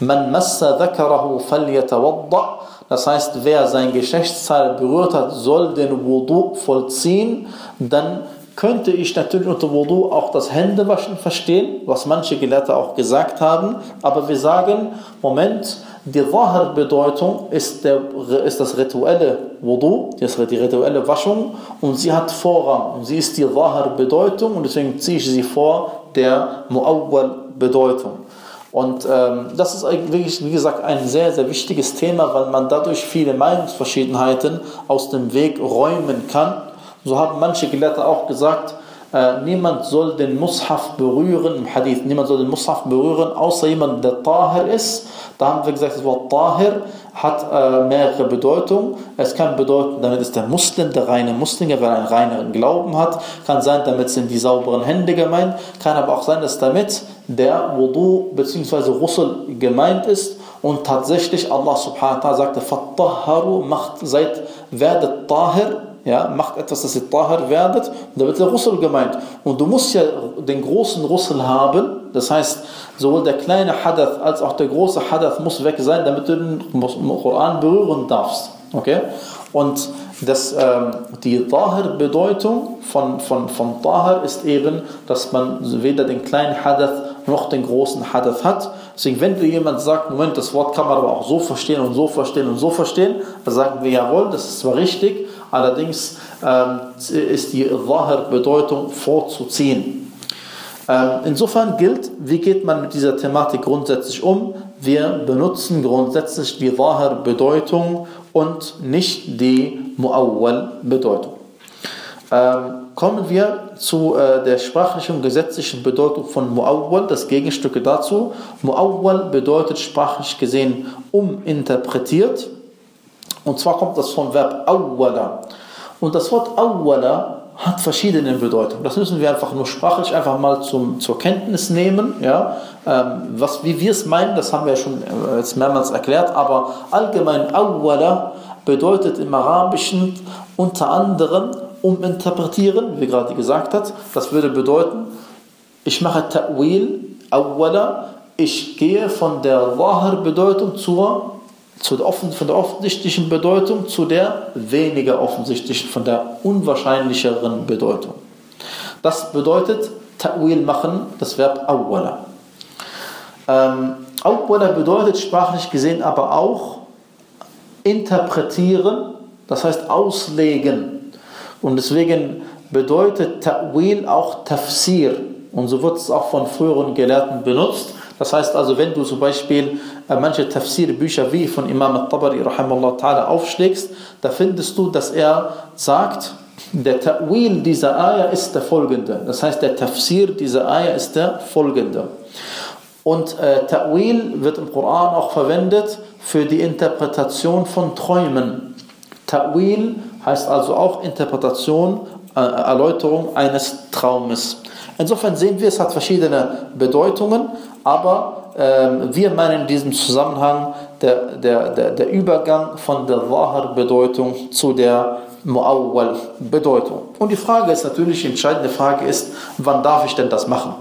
man massa dhakarahu falyatawadda, das heißt, wer sein Geschlechtsteil berührt hat, soll den Wudu vollziehen, dann könnte ich natürlich unter Wudu auch das Händewaschen verstehen, was manche Gelehrte auch gesagt haben, aber wir sagen, Moment, die Zahar-Bedeutung ist, ist das rituelle Wudu, die rituelle Waschung. Und sie hat Vorrang. Und sie ist die Zahar-Bedeutung und deswegen ziehe ich sie vor der Muawwal-Bedeutung. Und ähm, das ist wirklich, wie gesagt, ein sehr, sehr wichtiges Thema, weil man dadurch viele Meinungsverschiedenheiten aus dem Weg räumen kann so haben manche Gelehrte auch gesagt, äh, niemand soll den Mushaf berühren, im Hadith, niemand soll den Mushaf berühren, außer jemand, der Tahir ist. Da haben wir gesagt, das Wort Tahir hat äh, mehrere Bedeutungen. Es kann bedeuten, damit ist der Muslim, der reine Muslim, der einen reineren Glauben hat. Kann sein, damit sind die sauberen Hände gemeint. Kann aber auch sein, dass damit der Wudu bzw. Russel gemeint ist. Und tatsächlich, Allah subhanahu wa ta'ala sagte, Fattaharu macht, seid, werdet Tahir, ja, macht etwas, dass ihr Tahir werdet, und da wird der Russel gemeint. Und du musst ja den großen Russel haben, das heißt, sowohl der kleine Hadath als auch der große Hadath muss weg sein, damit du den Koran berühren darfst. Okay? Und das, ähm, die Tahir-Bedeutung von, von, von Tahir ist eben, dass man weder den kleinen Hadath noch den großen Hadath hat. Deswegen, wenn dir jemand sagt, Moment, das Wort kann man aber auch so verstehen und so verstehen und so verstehen, dann sagen wir, jawohl, das ist zwar richtig, allerdings ähm, ist die Zahir-Bedeutung vorzuziehen. Ähm, insofern gilt, wie geht man mit dieser Thematik grundsätzlich um? wir benutzen grundsätzlich die Zahir-Bedeutung und nicht die Muawwal-Bedeutung. Ähm, kommen wir zu äh, der sprachlichen und gesetzlichen Bedeutung von Muawwal, das Gegenstücke dazu. Muawwal bedeutet sprachlich gesehen uminterpretiert. Und zwar kommt das vom Verb awwala. Und das Wort awwala hat verschiedene Bedeutungen. Das müssen wir einfach nur sprachlich einfach mal zum, zur Kenntnis nehmen. Ja? Ähm, was, wie wir es meinen, das haben wir schon äh, jetzt mehrmals erklärt, aber allgemein awwala bedeutet im Arabischen unter anderem uminterpretieren, wie gerade gesagt hat. Das würde bedeuten, ich mache Ta'wil, awwala, ich gehe von der Wahar-Bedeutung zur von der offensichtlichen Bedeutung zu der weniger offensichtlichen, von der unwahrscheinlicheren Bedeutung. Das bedeutet Ta'wil machen, das Verb awwala. Ähm, awwala bedeutet sprachlich gesehen aber auch interpretieren, das heißt auslegen. Und deswegen bedeutet Ta'wil auch Tafsir. Und so wird es auch von früheren Gelehrten benutzt. Das heißt also, wenn du zum Beispiel manche Tafsir-Bücher wie von Imam al-Tabari aufschlägst, da findest du, dass er sagt, der Ta'wil dieser Ayah ist der folgende. Das heißt, der Tafsir dieser Ayah ist der folgende. Und äh, Ta'wil wird im Koran auch verwendet für die Interpretation von Träumen. Ta'wil heißt also auch Interpretation, äh, Erläuterung eines Traumes. Insofern sehen wir, es hat verschiedene Bedeutungen, aber wir meinen in diesem Zusammenhang der, der, der, der Übergang von der Wahar-Bedeutung zu der Muawwal-Bedeutung. Und die Frage ist natürlich, die entscheidende Frage ist, wann darf ich denn das machen?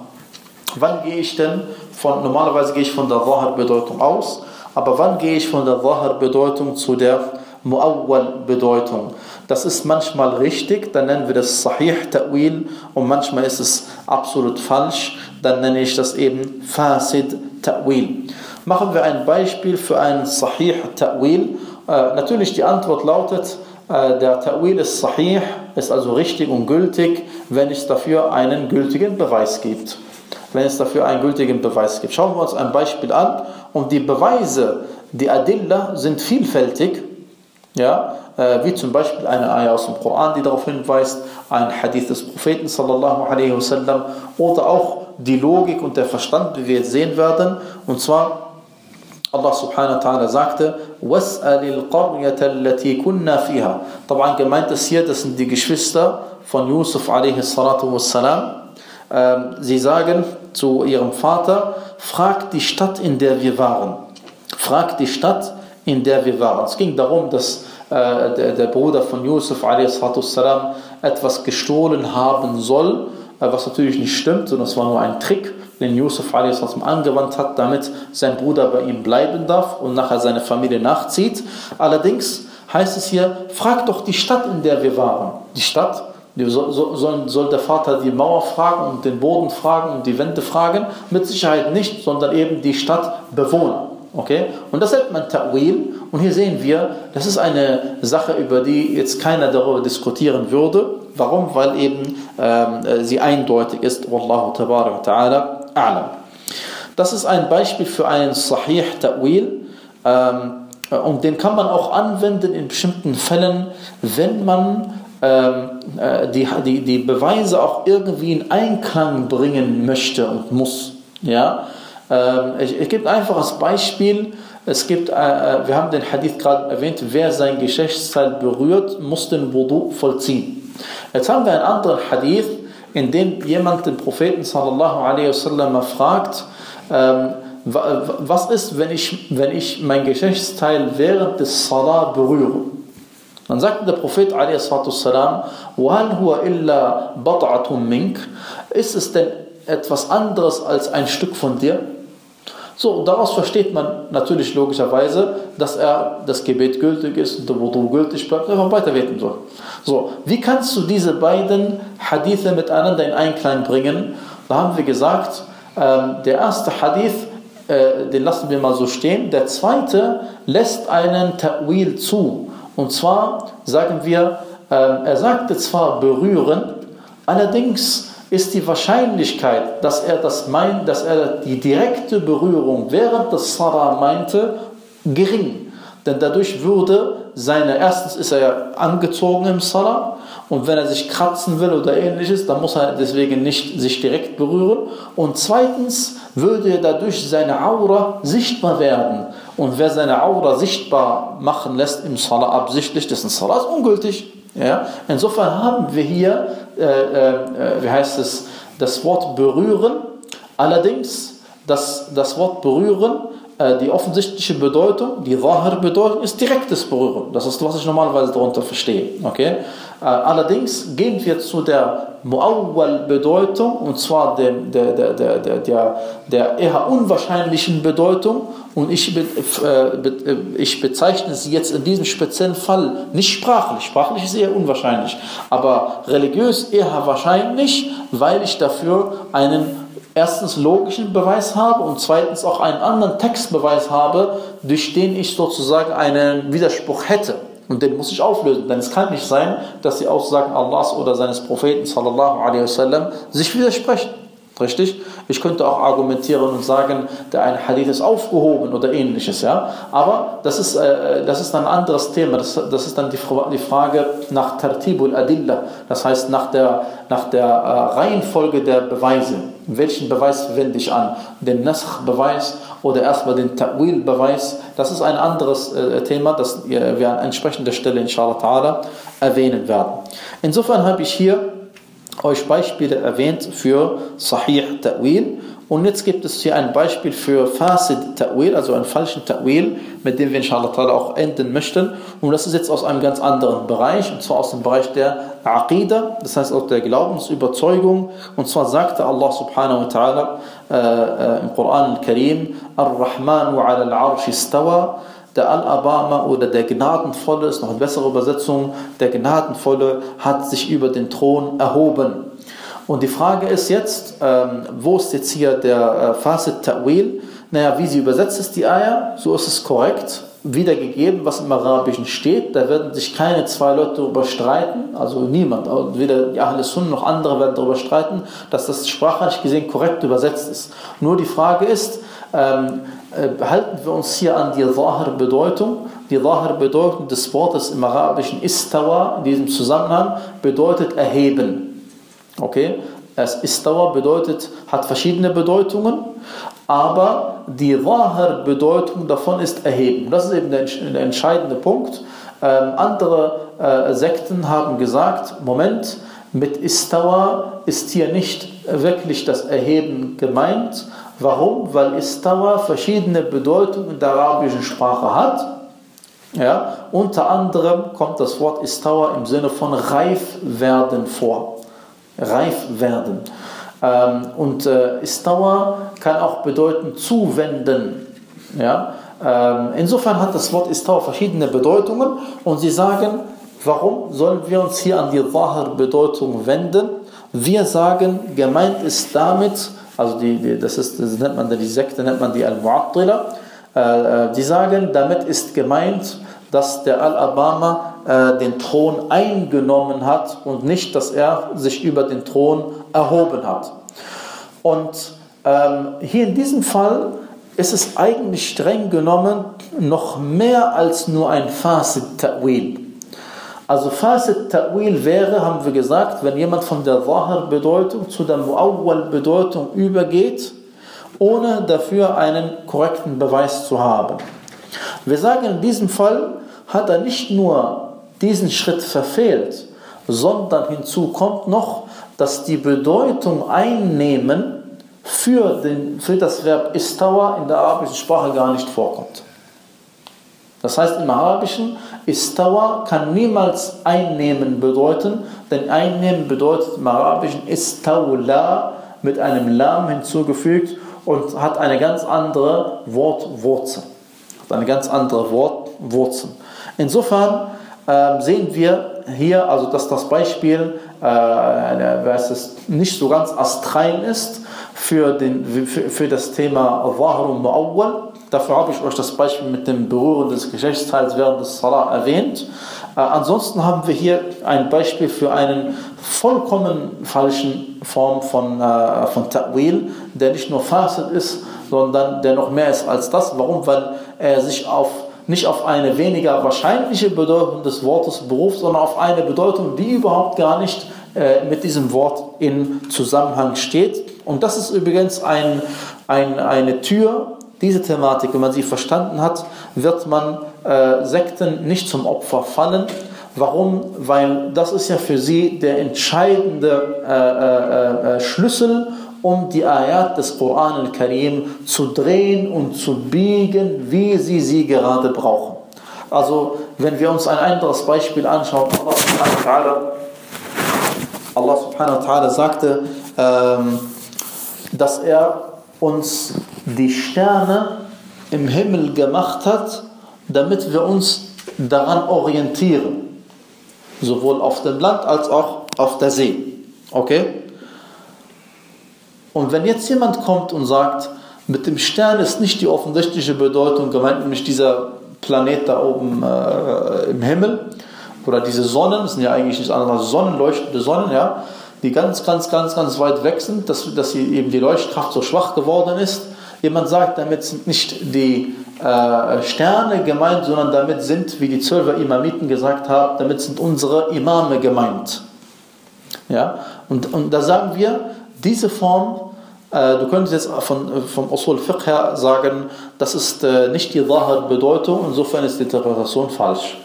Wann gehe ich denn von, normalerweise gehe ich von der Wahar-Bedeutung aus, aber wann gehe ich von der Wahar-Bedeutung zu der Muawwal-Bedeutung? Das ist manchmal richtig, dann nennen wir das Sahih Ta'wil und manchmal ist es absolut falsch, dann nenne ich das eben Fasid Ta'wil. Machen wir ein Beispiel für ein Sahih Ta'wil. Äh, natürlich die Antwort lautet, äh, der Ta'wil ist Sahih, ist also richtig und gültig, wenn es dafür einen gültigen Beweis gibt. Wenn es dafür einen gültigen Beweis gibt. Schauen wir uns ein Beispiel an und die Beweise, die Adilla sind vielfältig. Ja, äh, wie zum Beispiel eine Ayah aus dem Koran, die darauf hinweist, ein Hadith des Propheten sallallahu alaihi wasallam oder auch die Logik und der Verstand, wie wir jetzt sehen werden. Und zwar Allah subhanahu wa ta'ala sagte, وَاسْأَلِ الْقَرْيَةَ الَّتِي كُنَّا فِيهَا Dabei gemeint ist hier, das sind die Geschwister von Yusuf alaihi salatu wassalam. Ähm, sie sagen zu ihrem Vater, frag die Stadt, in der wir waren. Frag die Stadt, in der wir waren. Es ging darum, dass äh, der, der, Bruder von Yusuf salam, etwas gestohlen haben soll, äh, was natürlich nicht stimmt, sondern es war nur ein Trick, den Yusuf salam, angewandt hat, damit sein Bruder bei ihm bleiben darf und nachher seine Familie nachzieht. Allerdings heißt es hier, frag doch die Stadt, in der wir waren. Die Stadt, soll der Vater die Mauer fragen und den Boden fragen und die Wände fragen? Mit Sicherheit nicht, sondern eben die Stadtbewohner. Okay? Und das nennt man Ta'wil. Und hier sehen wir, das ist eine Sache, über die jetzt keiner darüber diskutieren würde. Warum? Weil eben ähm, sie eindeutig ist. Wallahu ta'ala a'lam. Das ist ein Beispiel für einen Sahih Ta'wil. Ähm, und den kann man auch anwenden in bestimmten Fällen, wenn man ähm, äh, die, die, die Beweise auch irgendwie in Einklang bringen möchte und muss. Ja? Ich, ich gebe ein einfaches Beispiel. Es gibt, äh, äh, wir haben den Hadith gerade erwähnt, wer sein Geschlechtsteil berührt, muss den Wudu vollziehen. Jetzt haben wir einen anderen Hadith, in dem jemand den Propheten sallallahu alaihi wasallam fragt, ähm, was ist, wenn ich, wenn ich mein Geschlechtsteil während des Salah berühre? Dann sagte der Prophet والسلام, Ist es denn etwas anderes als ein Stück von dir? So, daraus versteht man natürlich logischerweise, dass er das Gebet gültig ist und der Wudu gültig bleibt einfach weiter beten soll. So, wie kannst du diese beiden Hadithe miteinander in Einklang bringen? Da haben wir gesagt, ähm, der erste Hadith, äh, den lassen wir mal so stehen. Der zweite lässt einen Ta'wil zu. Und zwar sagen wir, äh, er sagte zwar berühren, allerdings ist die Wahrscheinlichkeit, dass er das meint, dass er die direkte Berührung während des Salah meinte, gering. Denn dadurch würde seine, erstens ist er ja angezogen im Salah und wenn er sich kratzen will oder ähnliches, dann muss er deswegen nicht sich direkt berühren. Und zweitens würde dadurch seine Aura sichtbar werden. Und wer seine Aura sichtbar machen lässt im Salah absichtlich, dessen Salah ist ungültig. Ja? Insofern haben wir hier, äh, äh, wie heißt es, das Wort berühren. Allerdings, das, das Wort berühren äh, die offensichtliche Bedeutung, die wahre Bedeutung ist direktes Berühren. Das ist, was ich normalerweise darunter verstehe. Okay? Äh, allerdings gehen wir zu der Muawwal-Bedeutung, und zwar dem, der, der, der, der, der eher unwahrscheinlichen Bedeutung. Und ich, äh, ich bezeichne sie jetzt in diesem speziellen Fall nicht sprachlich. Sprachlich ist eher unwahrscheinlich, aber religiös eher wahrscheinlich, weil ich dafür einen erstens logischen Beweis habe und zweitens auch einen anderen Textbeweis habe, durch den ich sozusagen einen Widerspruch hätte. Und den muss ich auflösen, denn es kann nicht sein, dass die Aussagen Allahs oder seines Propheten sallallahu alaihi wasallam sich widersprechen. Richtig? Ich könnte auch argumentieren und sagen, der eine Hadith ist aufgehoben oder ähnliches, ja. Aber das ist, äh, das ist ein anderes Thema. Das, das ist dann die, die Frage nach Tartibul Adilla, das heißt nach der, nach der äh, Reihenfolge der Beweise. Welchen Beweis wende ich an? Den Nasr-Beweis oder erstmal den Ta'wil-Beweis? Das ist ein anderes äh, Thema, das wir an entsprechender Stelle inshallah ta'ala erwähnen werden. Insofern habe ich hier euch Beispiele erwähnt für Sahih Ta'wil. Und jetzt gibt es hier ein Beispiel für Fasid Ta'wil, also einen falschen Ta'wil, mit dem wir inshallah auch enden möchten. Und das ist jetzt aus einem ganz anderen Bereich, und zwar aus dem Bereich der Aqidah, das heißt aus der Glaubensüberzeugung. Und zwar sagte Allah subhanahu wa ta'ala äh, äh, im Koran al-Karim, Ar-Rahmanu ala al-Arshi istawa, der Al-Abama oder der Gnadenvolle, ist noch eine bessere Übersetzung, der Gnadenvolle hat sich über den Thron erhoben. Und die Frage ist jetzt, ähm, wo ist jetzt hier der äh, Fasid Ta'wil? Naja, wie sie übersetzt ist die Eier, so ist es korrekt, wiedergegeben, was im Arabischen steht. Da werden sich keine zwei Leute darüber streiten, also niemand, weder die Ahl Sunna noch andere werden darüber streiten, dass das sprachlich gesehen korrekt übersetzt ist. Nur die Frage ist, ähm, äh, halten wir uns hier an die Zahir-Bedeutung. Die Zahir-Bedeutung des Wortes im Arabischen Istawa in diesem Zusammenhang bedeutet erheben. Okay? Das Istawa bedeutet, hat verschiedene Bedeutungen, aber die Zahir-Bedeutung davon ist erheben. Das ist eben der, der entscheidende Punkt. Ähm, andere äh, Sekten haben gesagt, Moment, mit Istawa ist hier nicht wirklich das Erheben gemeint, Warum? Weil Istawa verschiedene Bedeutungen in der arabischen Sprache hat. Ja, unter anderem kommt das Wort Istawa im Sinne von reif werden vor. Reif werden. Ähm, und äh, Istawa kann auch bedeuten zuwenden. Ja? Ähm, insofern hat das Wort Istawa verschiedene Bedeutungen und sie sagen, warum sollen wir uns hier an die Zahir-Bedeutung wenden? Wir sagen, gemeint ist damit, also die, die, das, ist, das nennt man die Sekte, nennt man die Al-Mu'attila, äh, äh, die sagen, damit ist gemeint, dass der Al-Abama äh, den Thron eingenommen hat und nicht, dass er sich über den Thron erhoben hat. Und ähm, hier in diesem Fall ist es eigentlich streng genommen noch mehr als nur ein Fasid Ta'wil. Also Fasid Ta'wil wäre, haben wir gesagt, wenn jemand von der Zahir-Bedeutung zu der Muawwal-Bedeutung übergeht, ohne dafür einen korrekten Beweis zu haben. Wir sagen, in diesem Fall hat er nicht nur diesen Schritt verfehlt, sondern hinzu kommt noch, dass die Bedeutung einnehmen für, den, für das Verb istawa in der arabischen Sprache gar nicht vorkommt. Das heißt, im Arabischen, Istawa kann niemals einnehmen bedeuten, denn einnehmen bedeutet im Arabischen Istawla mit einem Lam hinzugefügt und hat eine ganz andere Wortwurzel. Hat eine ganz andere Wortwurzel. Insofern äh, sehen wir hier, also dass das Beispiel äh, es nicht so ganz astrein ist für, den, für, für das Thema Wahr und Mu'awwal Dafür habe ich euch das Beispiel mit dem Berühren des Geschlechtsteils während des Salah erwähnt. Äh, ansonsten haben wir hier ein Beispiel für einen vollkommen falschen Form von, äh, von Ta'wil, der nicht nur fasid ist, sondern der noch mehr ist als das. Warum? Weil er sich auf nicht auf eine weniger wahrscheinliche Bedeutung des Wortes beruft, sondern auf eine Bedeutung, die überhaupt gar nicht äh, mit diesem Wort in Zusammenhang steht. Und das ist übrigens ein, ein, eine Tür, diese Thematik, wenn man sie verstanden hat, wird man äh, Sekten nicht zum Opfer fallen. Warum? Weil das ist ja für sie der entscheidende äh, äh, äh Schlüssel, um die Ayat des Koran al-Karim zu drehen und zu biegen, wie sie sie gerade brauchen. Also, wenn wir uns ein anderes Beispiel anschauen, Allah subhanahu wa ta'ala, Allah subhanahu wa ta'ala sagte, ähm, dass er uns die Sterne im Himmel gemacht hat, damit wir uns daran orientieren. Sowohl auf dem Land als auch auf der See. Okay? Und wenn jetzt jemand kommt und sagt, mit dem Stern ist nicht die offensichtliche Bedeutung gemeint, nämlich dieser Planet da oben äh, im Himmel oder diese Sonnen, das sind ja eigentlich nichts anderes als Sonnen, leuchtende Sonnen, ja, die ganz, ganz, ganz, ganz weit weg sind, dass, dass eben die Leuchtkraft so schwach geworden ist. Jemand sagt, damit sind nicht die äh, Sterne gemeint, sondern damit sind, wie die zwölfer Imamiten gesagt haben, damit sind unsere Imame gemeint. Ja? Und, und da sagen wir, diese Form, äh, du könntest jetzt von, vom Usul Fiqh her sagen, das ist äh, nicht die Zahar-Bedeutung, insofern ist die Interpretation falsch.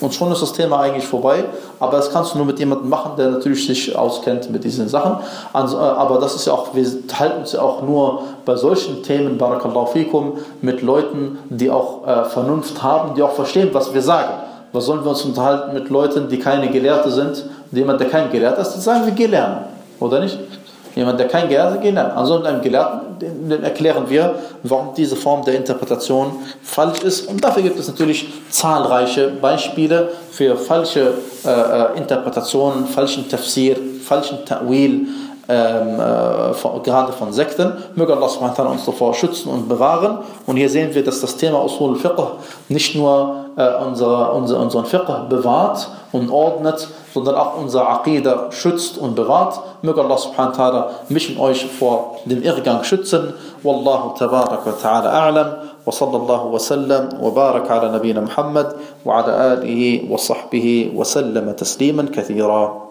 Und schon ist das Thema eigentlich vorbei, aber das kannst du nur mit jemandem machen, der natürlich sich auskennt mit diesen Sachen. Äh, aber das ist ja auch, wir halten uns ja auch nur bei solchen Themen, Barakallahu fikum, mit Leuten, die auch äh, Vernunft haben, die auch verstehen, was wir sagen. Was sollen wir uns unterhalten mit Leuten, die keine Gelehrte sind? Jemand, der kein Gelehrter ist, dann sagen wir, geh lernen. Oder nicht? Jemand, der kein Gelehrter ist, geh lernen. Ansonsten einem Gelehrten dann erklären wir, warum diese Form der Interpretation falsch ist. Und dafür gibt es natürlich zahlreiche Beispiele für falsche äh, äh Interpretationen, falschen Tafsir, falschen Ta'wil, ähm, äh, von, gerade von Sekten. Möge Allah subhanahu uns davor schützen und bewahren. Und hier sehen wir, dass das Thema Usul al-Fiqh nicht nur äh, unser, unser, unseren Fiqh bewahrt und ordnet, sondern auch unser Aqidah schützt und bewahrt. Möge Allah subhanahu wa ta'ala mich und euch vor dem Irrgang schützen. Wallahu tabarak wa ta'ala a'lam. وصلى الله وسلم وبارك على نبينا محمد وعلى آله وصحبه وسلم تسليما كثيرا